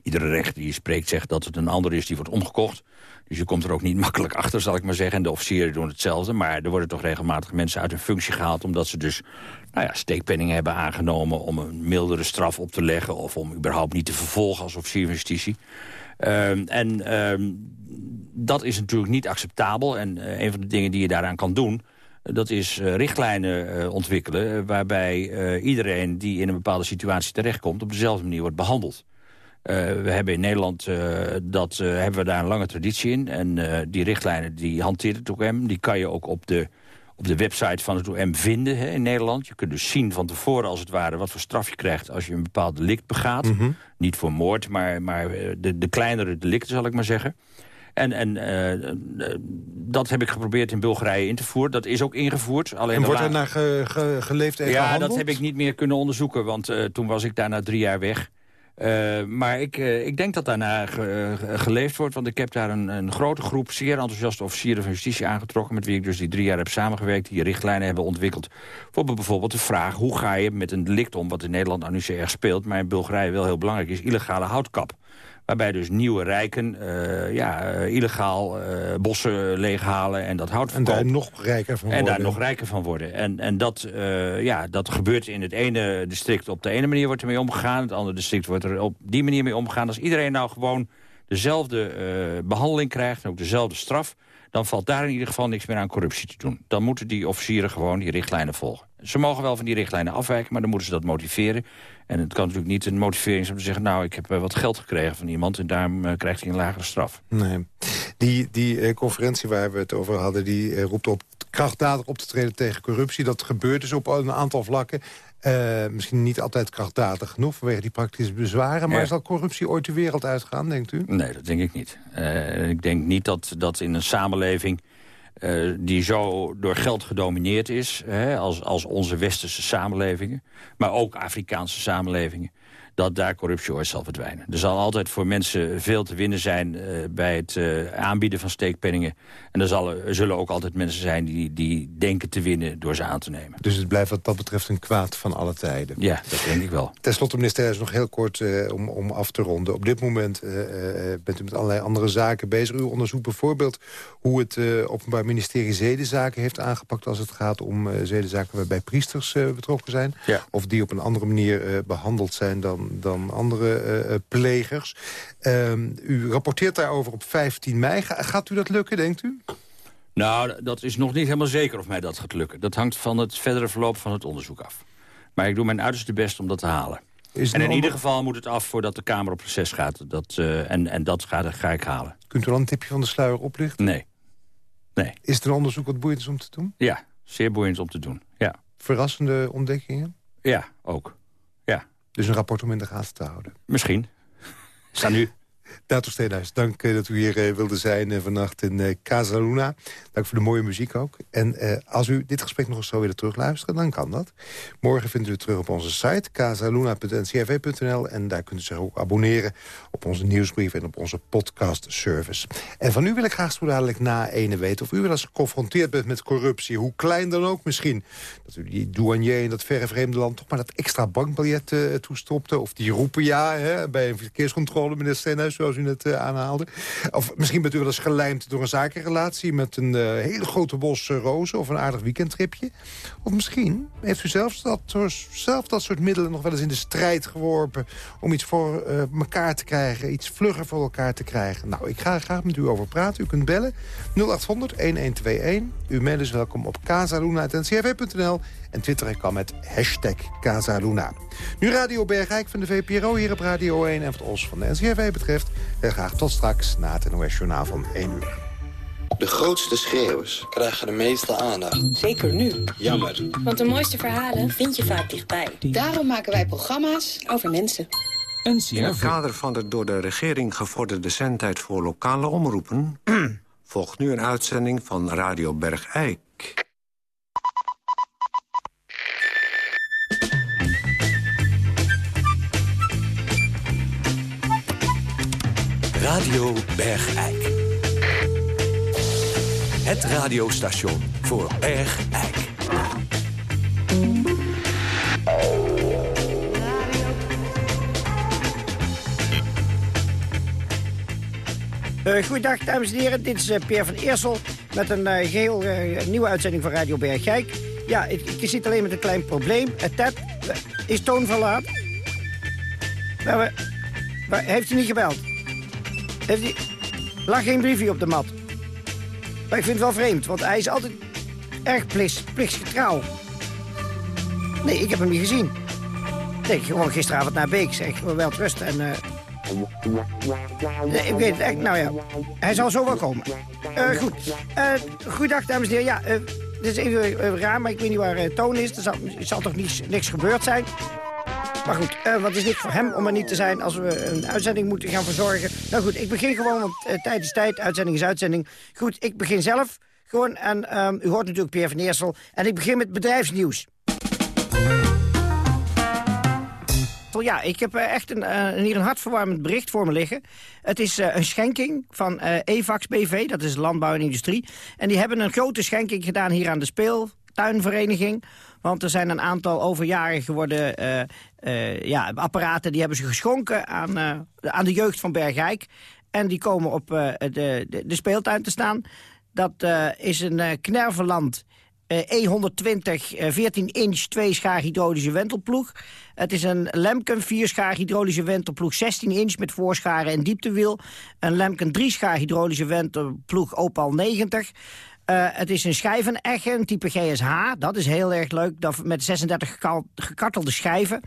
S4: Iedere rechter die spreekt zegt dat het een ander is die wordt omgekocht. Dus je komt er ook niet makkelijk achter, zal ik maar zeggen. En de officieren doen hetzelfde. Maar er worden toch regelmatig mensen uit hun functie gehaald... omdat ze dus nou ja, steekpenningen hebben aangenomen... om een mildere straf op te leggen... of om überhaupt niet te vervolgen als officier van justitie. Ehm, en ehm, dat is natuurlijk niet acceptabel. En uh, een van de dingen die je daaraan kan doen... dat is uh, richtlijnen uh, ontwikkelen... waarbij iedereen die in een bepaalde situatie terechtkomt... op dezelfde manier wordt behandeld. Uh, we hebben in Nederland uh, dat, uh, hebben we daar een lange traditie in. En die richtlijnen die hanteert het OM. Die kan je ook op de, op de website van het OM vinden hè, in Nederland. Je kunt dus zien van tevoren als het ware wat voor straf je krijgt... als je een bepaald delict begaat. Mm -hmm. Niet voor moord, maar, maar de, de kleinere delicten zal ik maar zeggen. En, en dat heb ik geprobeerd in Bulgarije in te voeren. Dat is ook ingevoerd. Alleen
S3: en wordt er naar ge, ge, geleefd en
S4: Ja,
S3: gehandeld?
S4: dat heb ik niet meer kunnen onderzoeken. Want toen was ik daar na drie jaar weg... Uh, maar ik, uh, ik denk dat daarna ge, uh, geleefd wordt. Want ik heb daar een, een, grote groep zeer enthousiaste officieren van justitie aangetrokken... met wie ik dus die drie jaar heb samengewerkt. Die richtlijnen hebben ontwikkeld. Voor bijvoorbeeld de vraag hoe ga je met een delict om... wat in Nederland nou niet zo erg speelt... maar in Bulgarije wel heel belangrijk is, illegale houtkap. Waarbij dus nieuwe rijken uh, ja, uh, illegaal uh, bossen leeghalen en dat hout.
S3: En daar nog rijker van
S4: en
S3: worden.
S4: En daar nog rijker van worden. En, en dat, ja, dat gebeurt in het ene district op de ene manier wordt ermee omgegaan. Het andere district wordt er op die manier mee omgegaan. Als iedereen nou gewoon dezelfde behandeling krijgt en ook dezelfde straf... dan valt daar in ieder geval niks meer aan corruptie te doen. Dan moeten die officieren gewoon die richtlijnen volgen. Ze mogen wel van die richtlijnen afwijken, maar dan moeten ze dat motiveren. En het kan natuurlijk niet een motivering zijn om te zeggen... nou, ik heb wat geld gekregen van iemand en daarom uh, krijgt hij een lagere straf.
S3: Nee. Die, die uh, conferentie waar we het over hadden... die uh, roept op krachtdadig op te treden tegen corruptie. Dat gebeurt dus op een aantal vlakken. misschien niet altijd krachtdadig genoeg vanwege die praktische bezwaren. Maar ja. zal corruptie ooit de wereld uitgaan, denkt u?
S4: Nee, dat denk ik niet. ik denk niet dat, dat in een samenleving... Uh, die zo door geld gedomineerd is, hè, als, als onze westerse samenlevingen... maar ook Afrikaanse samenlevingen, dat daar corruptie ooit zal verdwijnen. Er zal altijd voor mensen veel te winnen zijn uh, bij het uh, aanbieden van steekpenningen. En er, zal, er zullen ook altijd mensen zijn die, die denken te winnen door ze aan te nemen.
S3: Dus het blijft wat dat betreft een kwaad van alle tijden.
S4: Ja, dat denk ik wel.
S3: Ten slotte, minister, is nog heel kort uh, om, om af te ronden. Op dit moment bent u met allerlei andere zaken bezig. U onderzoekt bijvoorbeeld hoe het Openbaar Ministerie zedenzaken heeft aangepakt... als het gaat om zedenzaken waarbij priesters betrokken zijn.
S4: Ja.
S3: Of die op een andere manier behandeld zijn dan dan andere uh, plegers. Uh, u rapporteert daarover op 15 mei. Ga, gaat u dat lukken, denkt u?
S4: Nou, dat is nog niet helemaal zeker of mij dat gaat lukken. Dat hangt van het verdere verloop van het onderzoek af. Maar ik doe mijn uiterste best om dat te halen.
S3: Is
S4: en in ieder geval moet het af voordat de Kamer op proces gaat. Dat, uh, en, en dat ga, ga ik halen.
S3: Kunt u dan een tipje van de sluier oplichten?
S4: Nee. nee.
S3: Is het een onderzoek wat boeiend is om te doen?
S4: Ja, zeer boeiend om te doen, ja.
S3: Verrassende ontdekkingen?
S4: Ja, ook.
S3: Dus een rapport om in de gaten te houden?
S4: Misschien. Sta nu.
S3: Dato Steenhuis, dank uh, dat u hier uh, wilde zijn uh, vannacht in uh, Casa Luna. Dank voor de mooie muziek ook. En als u dit gesprek nog eens zou willen terugluisteren, dan kan dat. Morgen vindt u het terug op onze site, casaluna.ncrv.nl. En daar kunt u zich ook abonneren op onze nieuwsbrief en op onze podcast service. En van u wil ik graag zo dadelijk na ene weten... of u wel eens geconfronteerd bent met corruptie, hoe klein dan ook misschien. Dat u die douanier in dat verre vreemde land toch maar dat extra bankbiljet toestopte. Of die roepen ja hè, bij een verkeerscontrole, meneer Steenhuis zoals u net uh, aanhaalde. Of misschien bent u wel eens gelijmd door een zakenrelatie... met een uh, hele grote bos uh, rozen of een aardig weekendtripje. Of misschien heeft u zelfs dat, zelf dat soort middelen nog wel eens in de strijd geworpen... om iets voor elkaar te krijgen, iets vlugger voor elkaar te krijgen. Nou, ik ga graag met u over praten. U kunt bellen 0800-1121. Uw mail is welkom op casaluna.ncrv.nl en Twitter kan met hashtag Casaluna. Nu Radio Bergrijk van de VPRO hier op Radio 1 en wat ons van de NCRV betreft... heel graag tot straks na het NOS Journaal van 1 uur.
S7: De grootste schreeuwers krijgen de meeste aandacht.
S8: Zeker nu.
S7: Jammer.
S8: Want de mooiste verhalen vind je vaak dichtbij.
S9: Daarom maken wij programma's over mensen.
S10: In het kader van de door de regering gevorderde zendtijd voor lokale omroepen... volgt nu een uitzending van Radio Bergijk.
S11: Radio Bergijk. Het radiostation voor Bergijk.
S12: Uh, goeiedag, dames en heren. Dit is uh, Peer van Eersel met een uh, geheel nieuwe uitzending van Radio Bergijk. Ja, ik, ik zit alleen met een klein probleem. Ted, is Toon verlaat? Waar, heeft hij niet gebeld? Heeft hij... lag geen briefje op de mat. Maar ik vind het wel vreemd, want hij is altijd erg plicht, plichtsgetrouw. Nee, ik heb hem niet gezien. Nee, gewoon gisteravond naar Beek. Zeg, wel rust en... Uh... Nee, ik weet het echt. Nou ja, hij zal zo wel komen. Uh, goed. Uh, dames en heren. Ja, dit is even raar, maar ik weet niet waar Toon is. Er zal, er zal toch niets, niks gebeurd zijn. Maar goed, uh, wat is niet voor hem om er niet te zijn als we een uitzending moeten gaan verzorgen. Nou goed, ik begin gewoon, want uh, tijd is tijd, uitzending is uitzending. Goed, ik begin zelf gewoon en um, u hoort natuurlijk Pierre van Eersel. En ik begin met bedrijfsnieuws. Ja, ik heb echt een, hier een hartverwarmend bericht voor me liggen. Het is een schenking van EVAX BV, dat is Landbouw en Industrie. En die hebben een grote schenking gedaan hier aan de speeltuinvereniging. Want er zijn een aantal overjaren geworden ja, apparaten... die hebben ze geschonken aan, aan de jeugd van Bergijk. En die komen op de, de, de, speeltuin te staan. Dat is een Knerveland E120 14 inch 2 schaar hydraulische wentelploeg. Het is een Lemken 4 schaar hydraulische wentelploeg 16 inch met voorscharen en dieptewiel. Een Lemken 3 schaar hydraulische wentelploeg Opal 90. Uh, het is een schijvenegger, een type GSH. Dat is heel erg leuk, dat, met 36 gekartelde schijven.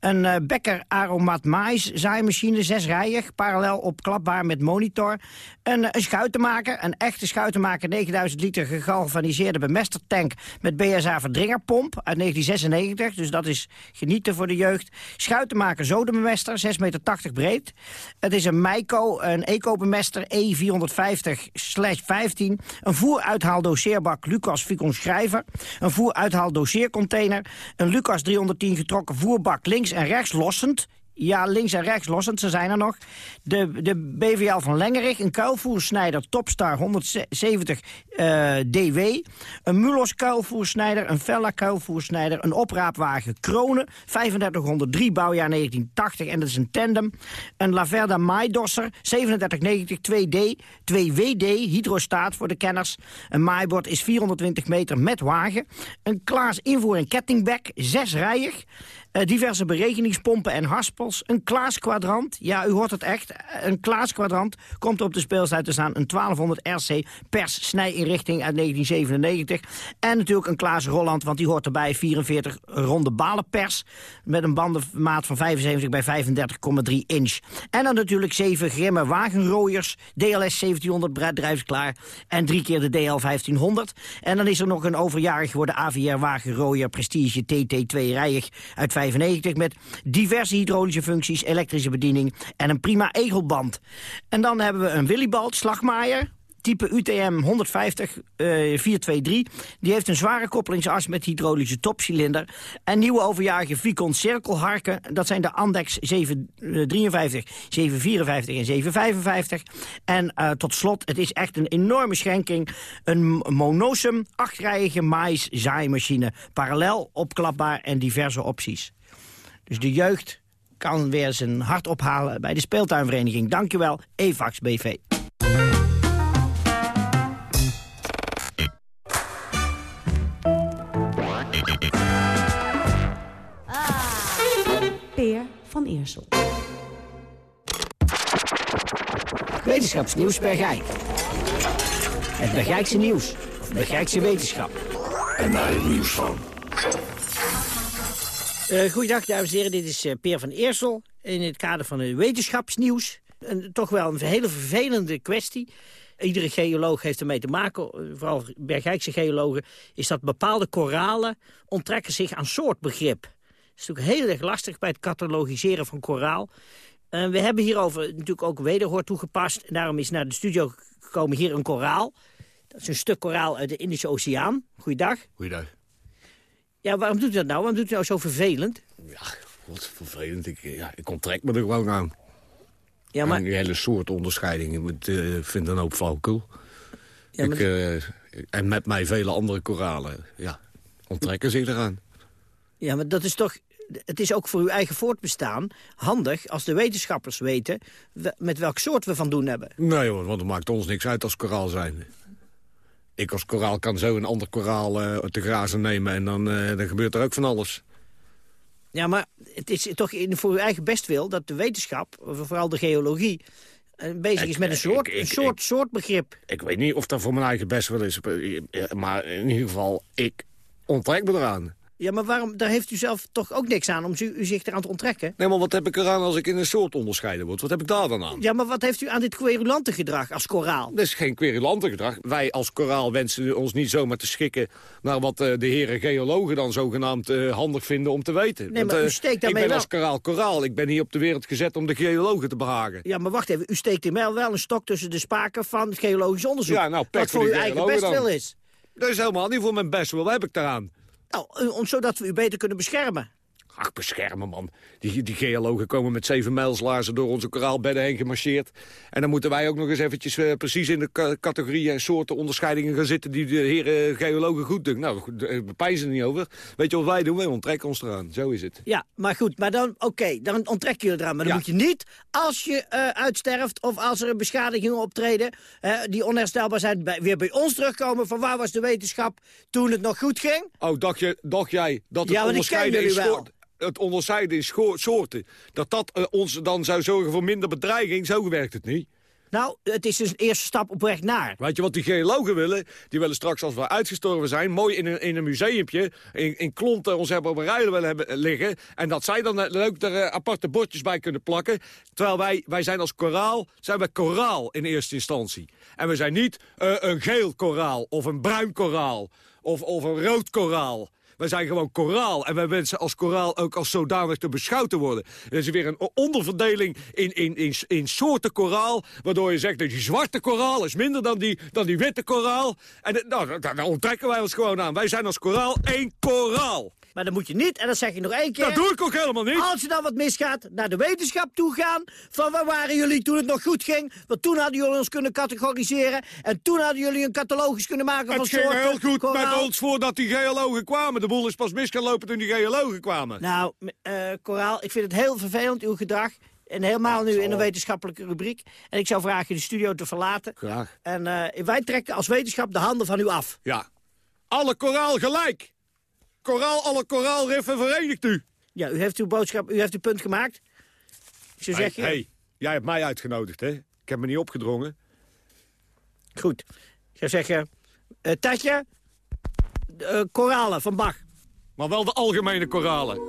S12: Een uh, Becker Aromat Mais zaaimachine, zesrijig, parallel opklapbaar met monitor. Een, een schuitenmaker, een echte schuitenmaker, 9000 liter gegalvaniseerde bemestertank met BSA verdringerpomp uit 1996. Dus dat is genieten voor de jeugd. Schuitenmaker zodememester, 6,80 meter breed. Het is een Meiko, een eco-bemester E450-15. Een voeruit doseerbak Lucas Vicon Schrijver. Een voeruithaal-doseercontainer. Een Lucas 310 getrokken voerbak links en rechts lossend. Ja, links en rechts lossend, ze zijn er nog. De, de BVL van Lengerich, een kuilvoersnijder Topstar 170 uh, DW. Een Mulos kuilvoersnijder, een Vella kuilvoersnijder. Een opraapwagen Kronen, 3503 bouwjaar 1980 en dat is een tandem. Een Laverda Maaidosser, 3790 2D, 2WD, hydrostaat voor de kenners. Een maaibord is 420 meter met wagen. Een Klaas invoer- en kettingbek, zesrijig. Uh, diverse beregeningspompen en haspels. Een Klaas-kwadrant. Ja, u hoort het echt. Een Klaas-kwadrant komt op de speelstuit te staan. Een 1200 RC pers snijinrichting uit 1997. En natuurlijk een Klaas Rolland, want die hoort erbij. 44 ronde balenpers. Met een bandenmaat van 75 bij 35,3 inch. En dan natuurlijk 7 grimme wagenrooiers. DLS 1700 bedrijfsklaar. En drie keer de DL 1500. En dan is er nog een overjarig geworden AVR wagenrooier Prestige TT2 rijig uit 95 met diverse hydraulische functies, elektrische bediening en een prima egelband. En dan hebben we een Willybald slagmaaier, type UTM 150 uh, 423. Die heeft een zware koppelingsas met hydraulische topcilinder. En nieuwe overjarige Vicon cirkelharken. Dat zijn de Andex 753, 754 en 755. En uh, tot slot, het is echt een enorme schenking. Een Monosum, achtrijige mais zaaimachine. Parallel, opklapbaar en diverse opties. Dus de jeugd kan weer zijn hart ophalen bij de speeltuinvereniging. Dankjewel, EVAX BV.
S13: Van Eersel.
S12: Wetenschapsnieuws Bergijk. Het Bergijkse nieuws. Of Bergijkse wetenschap.
S11: En daar het nieuws van.
S12: Uh, goeiedag, dames en heren. Dit is uh, Peer van Eersel. In het kader van het wetenschapsnieuws. En toch wel een hele vervelende kwestie. Iedere geoloog heeft ermee te maken, vooral Bergijkse geologen... is dat bepaalde koralen onttrekken zich aan soortbegrip. Is natuurlijk heel erg lastig bij het catalogiseren van koraal. Uh, we hebben hierover natuurlijk ook wederhoor toegepast. En daarom is naar de studio gekomen hier een koraal. Dat is een stuk koraal uit de Indische Oceaan. Goeiedag.
S14: Goeiedag.
S12: Ja, waarom doet u dat nou? Waarom doet u nou zo vervelend?
S14: Ja, wat vervelend. Ik, ja, ik onttrek me er gewoon aan.
S12: Ja, maar...
S14: En die hele soort onderscheiding. Ik uh, vind een hoop flauwekul. Ja, maar... uh, en met mij vele andere koralen. Ja, onttrekken zich eraan.
S12: Ja, maar dat is toch... het is ook voor uw eigen voortbestaan handig als de wetenschappers weten we- met welk soort we van doen hebben.
S14: Nee hoor, want het maakt ons niks uit als koraal zijn. Ik als koraal kan zo een ander koraal eh, te grazen nemen... en dan, eh, dan gebeurt er ook van alles.
S12: Ja, maar het is toch in, voor uw eigen bestwil dat de wetenschap, vooral de geologie, eh, bezig is met een soort,
S14: ik- ik-
S12: een soort,
S14: ik-
S12: soort begrip.
S14: Ik weet niet of dat voor mijn eigen best wel is. Maar in ieder geval, ik onttrek me eraan.
S12: Ja, maar waarom, daar heeft u zelf toch ook niks aan om u, u zich eraan te onttrekken?
S14: Nee, maar wat heb ik eraan als ik in een soort onderscheiden word? Wat heb ik daar dan aan?
S12: Ja, maar wat heeft u aan dit querulante gedrag als koraal?
S14: Dat is geen querulante gedrag. Wij als koraal wensen ons niet zomaar te schikken... naar wat eh, de heren geologen dan zogenaamd eh, handig vinden om te weten.
S12: Nee, maar
S14: eh,
S12: u steekt
S14: ik
S12: daarmee
S14: ben
S12: wel-
S14: als koraal koraal. Ik ben hier op de wereld gezet om de geologen te behagen.
S12: Ja, maar wacht even, u steekt er wel, wel een stok tussen de spaken van het geologisch onderzoek.
S14: Ja, nou, pek voor
S12: voor uw eigen bestwil
S14: dan.
S12: is.
S14: Dat is helemaal niet voor mijn best. Wat heb ik daaraan?
S12: Nou, eh, zodat we u beter kunnen beschermen.
S14: Ach, beschermen, man. Die, die geologen komen met zeven mijlslaarzen door onze koraalbedden heen gemarcheerd. En dan moeten wij ook nog eens eventjes eh, precies in de ca- categorieën en soorten onderscheidingen gaan zitten... die de heren geologen goed doen. Nou, goed, eh, bepijn ze er niet over. Weet je wat wij doen? Wij onttrekken ons eraan. Zo is het.
S12: Ja, maar goed, maar dan, oké, dan ontrek je eraan. Maar dan
S14: Ja.
S12: moet je niet, als je eh, uitsterft of als er beschadigingen optreden... eh, die onherstelbaar zijn, bij- weer bij ons terugkomen... van waar was de wetenschap toen het nog goed ging?
S14: Oh, dacht, je, dacht jij dat het
S12: Ja,
S14: onderscheiden
S12: wel.
S14: soort- het onderscheiden in soorten... dat dat eh, ons dan zou zorgen voor minder bedreiging? Zo werkt het niet.
S12: Nou, het is dus een eerste stap op weg naar.
S14: Weet je wat die geologen willen? Die willen straks, als we uitgestorven zijn... mooi in een, in een museumpje, in, in klonten, ons hebben op een rij willen hebben liggen... en dat zij dan eh, leuk er eh, aparte bordjes bij kunnen plakken. Terwijl wij, wij zijn als koraal, zijn wij koraal in eerste instantie. En we zijn niet eh, een geel koraal of een bruin koraal of, of een rood koraal. Wij zijn gewoon koraal. En wij wensen als koraal ook als zodanig te beschouwd te worden. Er is weer een onderverdeling in, in, in, in soorten koraal. Waardoor je zegt dat die zwarte koraal is minder dan die, dan die witte koraal. En eh, nou, daar, daar onttrekken wij ons gewoon aan. Wij zijn als koraal één koraal.
S12: Maar dan moet je niet, en dat zeg je nog één keer...
S14: Dat doe ik ook helemaal niet.
S12: Als er dan wat misgaat, naar de wetenschap toe gaan. Van waar waren jullie toen het nog goed ging? Want toen hadden jullie ons kunnen categoriseren. En toen hadden jullie een catalogus kunnen maken van
S14: Het ging
S12: soorten.
S14: heel goed
S12: koraal.
S14: met ons voordat die geologen kwamen. De boel is pas mis gaan lopen toen die geologen kwamen.
S12: Nou, eh Koraal, ik vind het heel vervelend, uw gedrag. En helemaal nu in een wetenschappelijke rubriek. En ik zou vragen de studio te verlaten.
S14: Graag.
S12: En eh, wij trekken als wetenschap de handen van u af.
S14: Ja. Alle koraal gelijk. Koraal, alle koraalriffen verenigt u.
S12: Ja, u heeft uw boodschap, u heeft uw punt gemaakt. Zo zeg je.
S14: Hey, hey, jij hebt mij uitgenodigd, hè? Ik heb me niet opgedrongen.
S12: Goed. Ik zou zeggen, Tatje, eh, koralen van Bach.
S14: Maar wel de algemene koralen.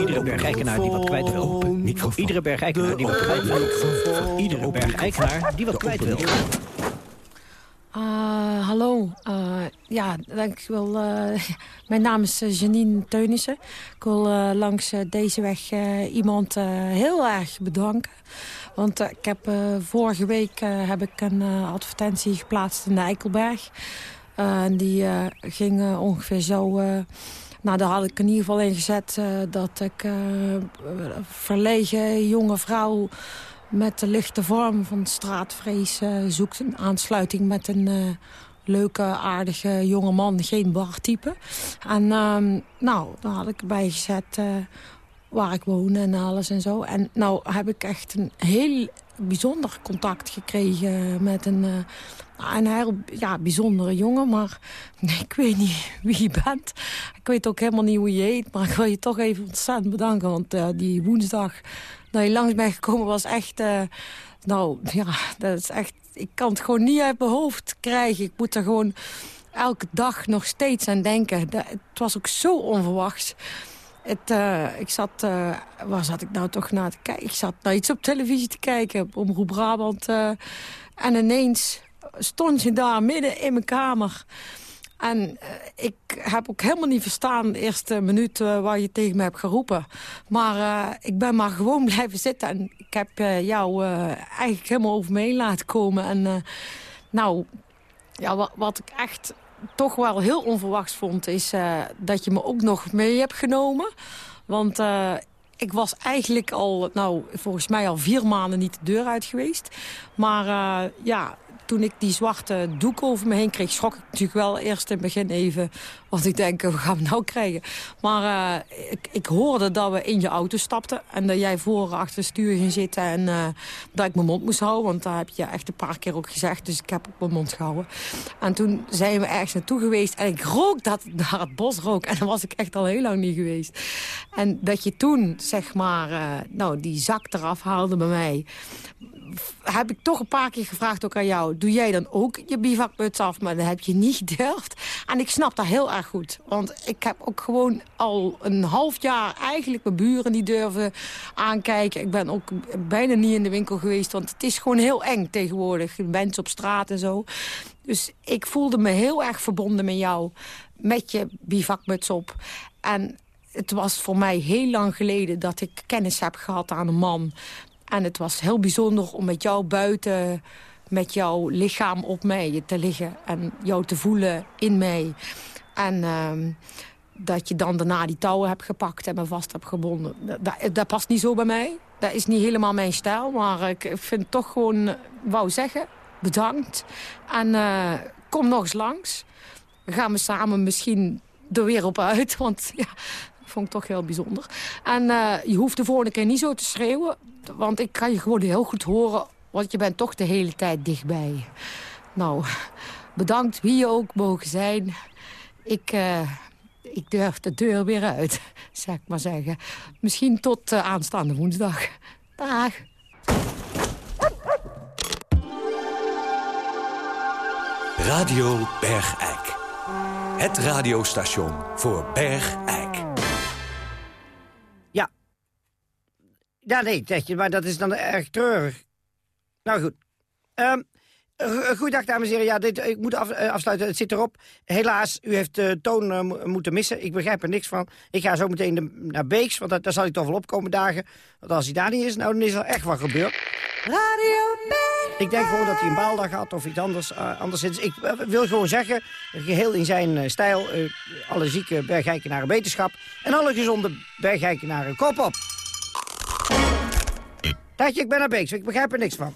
S13: Iedere bergijkenaar die wat kwijt wil. Voor iedere bergijkenaar die wat kwijt wil. Voor iedere bergijkenaar die wat kwijt wil.
S15: Uh, hallo. Uh, ja, ik wil, uh, mijn naam is Janine Teunissen. Ik wil langs deze weg iemand heel erg bedanken. Want ik heb, vorige week heb ik een advertentie geplaatst in de Eikelberg. en die ging ongeveer zo... nou, daar had ik in ieder geval in gezet dat ik verlegen jonge vrouw met de lichte vorm van straatvrees uh, zoekt een aansluiting met een uh, leuke, aardige jonge man, geen bartype. En uh, nou, daar had ik erbij gezet uh, waar ik woon en alles en zo. En nou heb ik echt een heel bijzonder contact gekregen met een, een heel ja, bijzondere jongen. Maar ik weet niet wie je bent. Ik weet ook helemaal niet hoe je heet. Maar ik wil je toch even ontzettend bedanken. Want die woensdag dat je langs bent gekomen was echt... Uh, nou, ja, dat is echt... Ik kan het gewoon niet uit mijn hoofd krijgen. Ik moet er gewoon elke dag nog steeds aan denken. Dat, het was ook zo onverwachts. Het, uh, ik zat, uh, waar zat ik nou toch naar te kijken? Ik zat naar iets op televisie te kijken, op Omroep Brabant. En ineens stond je daar midden in mijn kamer. En uh, ik heb ook helemaal niet verstaan de eerste minuut uh, waar je tegen me hebt geroepen. Maar uh, ik ben maar gewoon blijven zitten. En ik heb jou eigenlijk helemaal over me heen laten komen. En nou, ja, wat, wat, ik echt toch wel heel onverwachts vond... is dat je me ook nog mee hebt genomen. Want ik was eigenlijk al, nou, volgens mij al vier maanden niet de deur uit geweest. Maar ja, toen ik die zwarte doek over me heen kreeg... schrok ik natuurlijk wel eerst in het begin even. Want ik denk, we gaan we nou krijgen? Maar uh, ik, ik, hoorde dat we in je auto stapten... en dat jij voor achter stuur ging zitten... en uh, dat ik mijn mond moest houden. Want dat heb je echt een paar keer ook gezegd. Dus ik heb op mijn mond gehouden. En toen zijn we ergens naartoe geweest... en ik rook dat naar het bos rook. En dan was ik echt al heel lang niet geweest. En dat je toen, zeg maar, uh, nou, die zak eraf haalde bij mij heb ik toch een paar keer gevraagd ook aan jou... doe jij dan ook je bivakmuts af? Maar dat heb je niet gedurfd. En ik snap dat heel erg goed. Want ik heb ook gewoon al een half jaar eigenlijk mijn buren die durven aankijken. Ik ben ook bijna niet in de winkel geweest. Want het is gewoon heel eng tegenwoordig. Mensen op straat en zo. Dus ik voelde me heel erg verbonden met jou. Met je bivakmuts op. En het was voor mij heel lang geleden dat ik kennis heb gehad aan een man en het was heel bijzonder om met jou buiten met jouw lichaam op mij te liggen. En jou te voelen in mij. En uh, dat je dan daarna die touwen hebt gepakt en me vast hebt gebonden. Dat, dat, past niet zo bij mij. Dat is niet helemaal mijn stijl. Maar ik vind toch gewoon, wou zeggen, bedankt. En uh, kom nog eens langs. Dan gaan we samen misschien er weer op uit. Want ja, vond ik toch heel bijzonder. En uh, je hoeft de volgende keer niet zo te schreeuwen. Want ik kan je gewoon heel goed horen. Want je bent toch de hele tijd dichtbij. Nou, bedankt wie je ook mogen zijn. Ik, uh, ik durf de deur weer uit, zeg ik maar zeggen. Misschien tot uh, aanstaande woensdag. Dag.
S16: Radio Bergijk. Het radiostation voor Bergijk.
S12: Ja, nee, zeg je, maar dat is dan erg treurig. Nou goed. Um, Goedendag, dames en heren. Ja, dit, ik moet af, eh, afsluiten. Het zit erop. Helaas, u heeft de toon uh, moeten missen. Ik begrijp er niks van. Ik ga zo meteen de, naar Beeks, want daar zal ik toch wel opkomen dagen. Want als hij daar niet is, nou, dan is er echt wat gebeurd. Radio Beeks. Ik denk gewoon dat hij een baaldag had of iets anders. Uh, anderszins. Ik wil gewoon zeggen, geheel in zijn stijl... alle zieke bergijkenaren wetenschap... en alle gezonde bergijkenaren kop op. Dachtje, ik ben naar Beeks. Ik begrijp er niks van.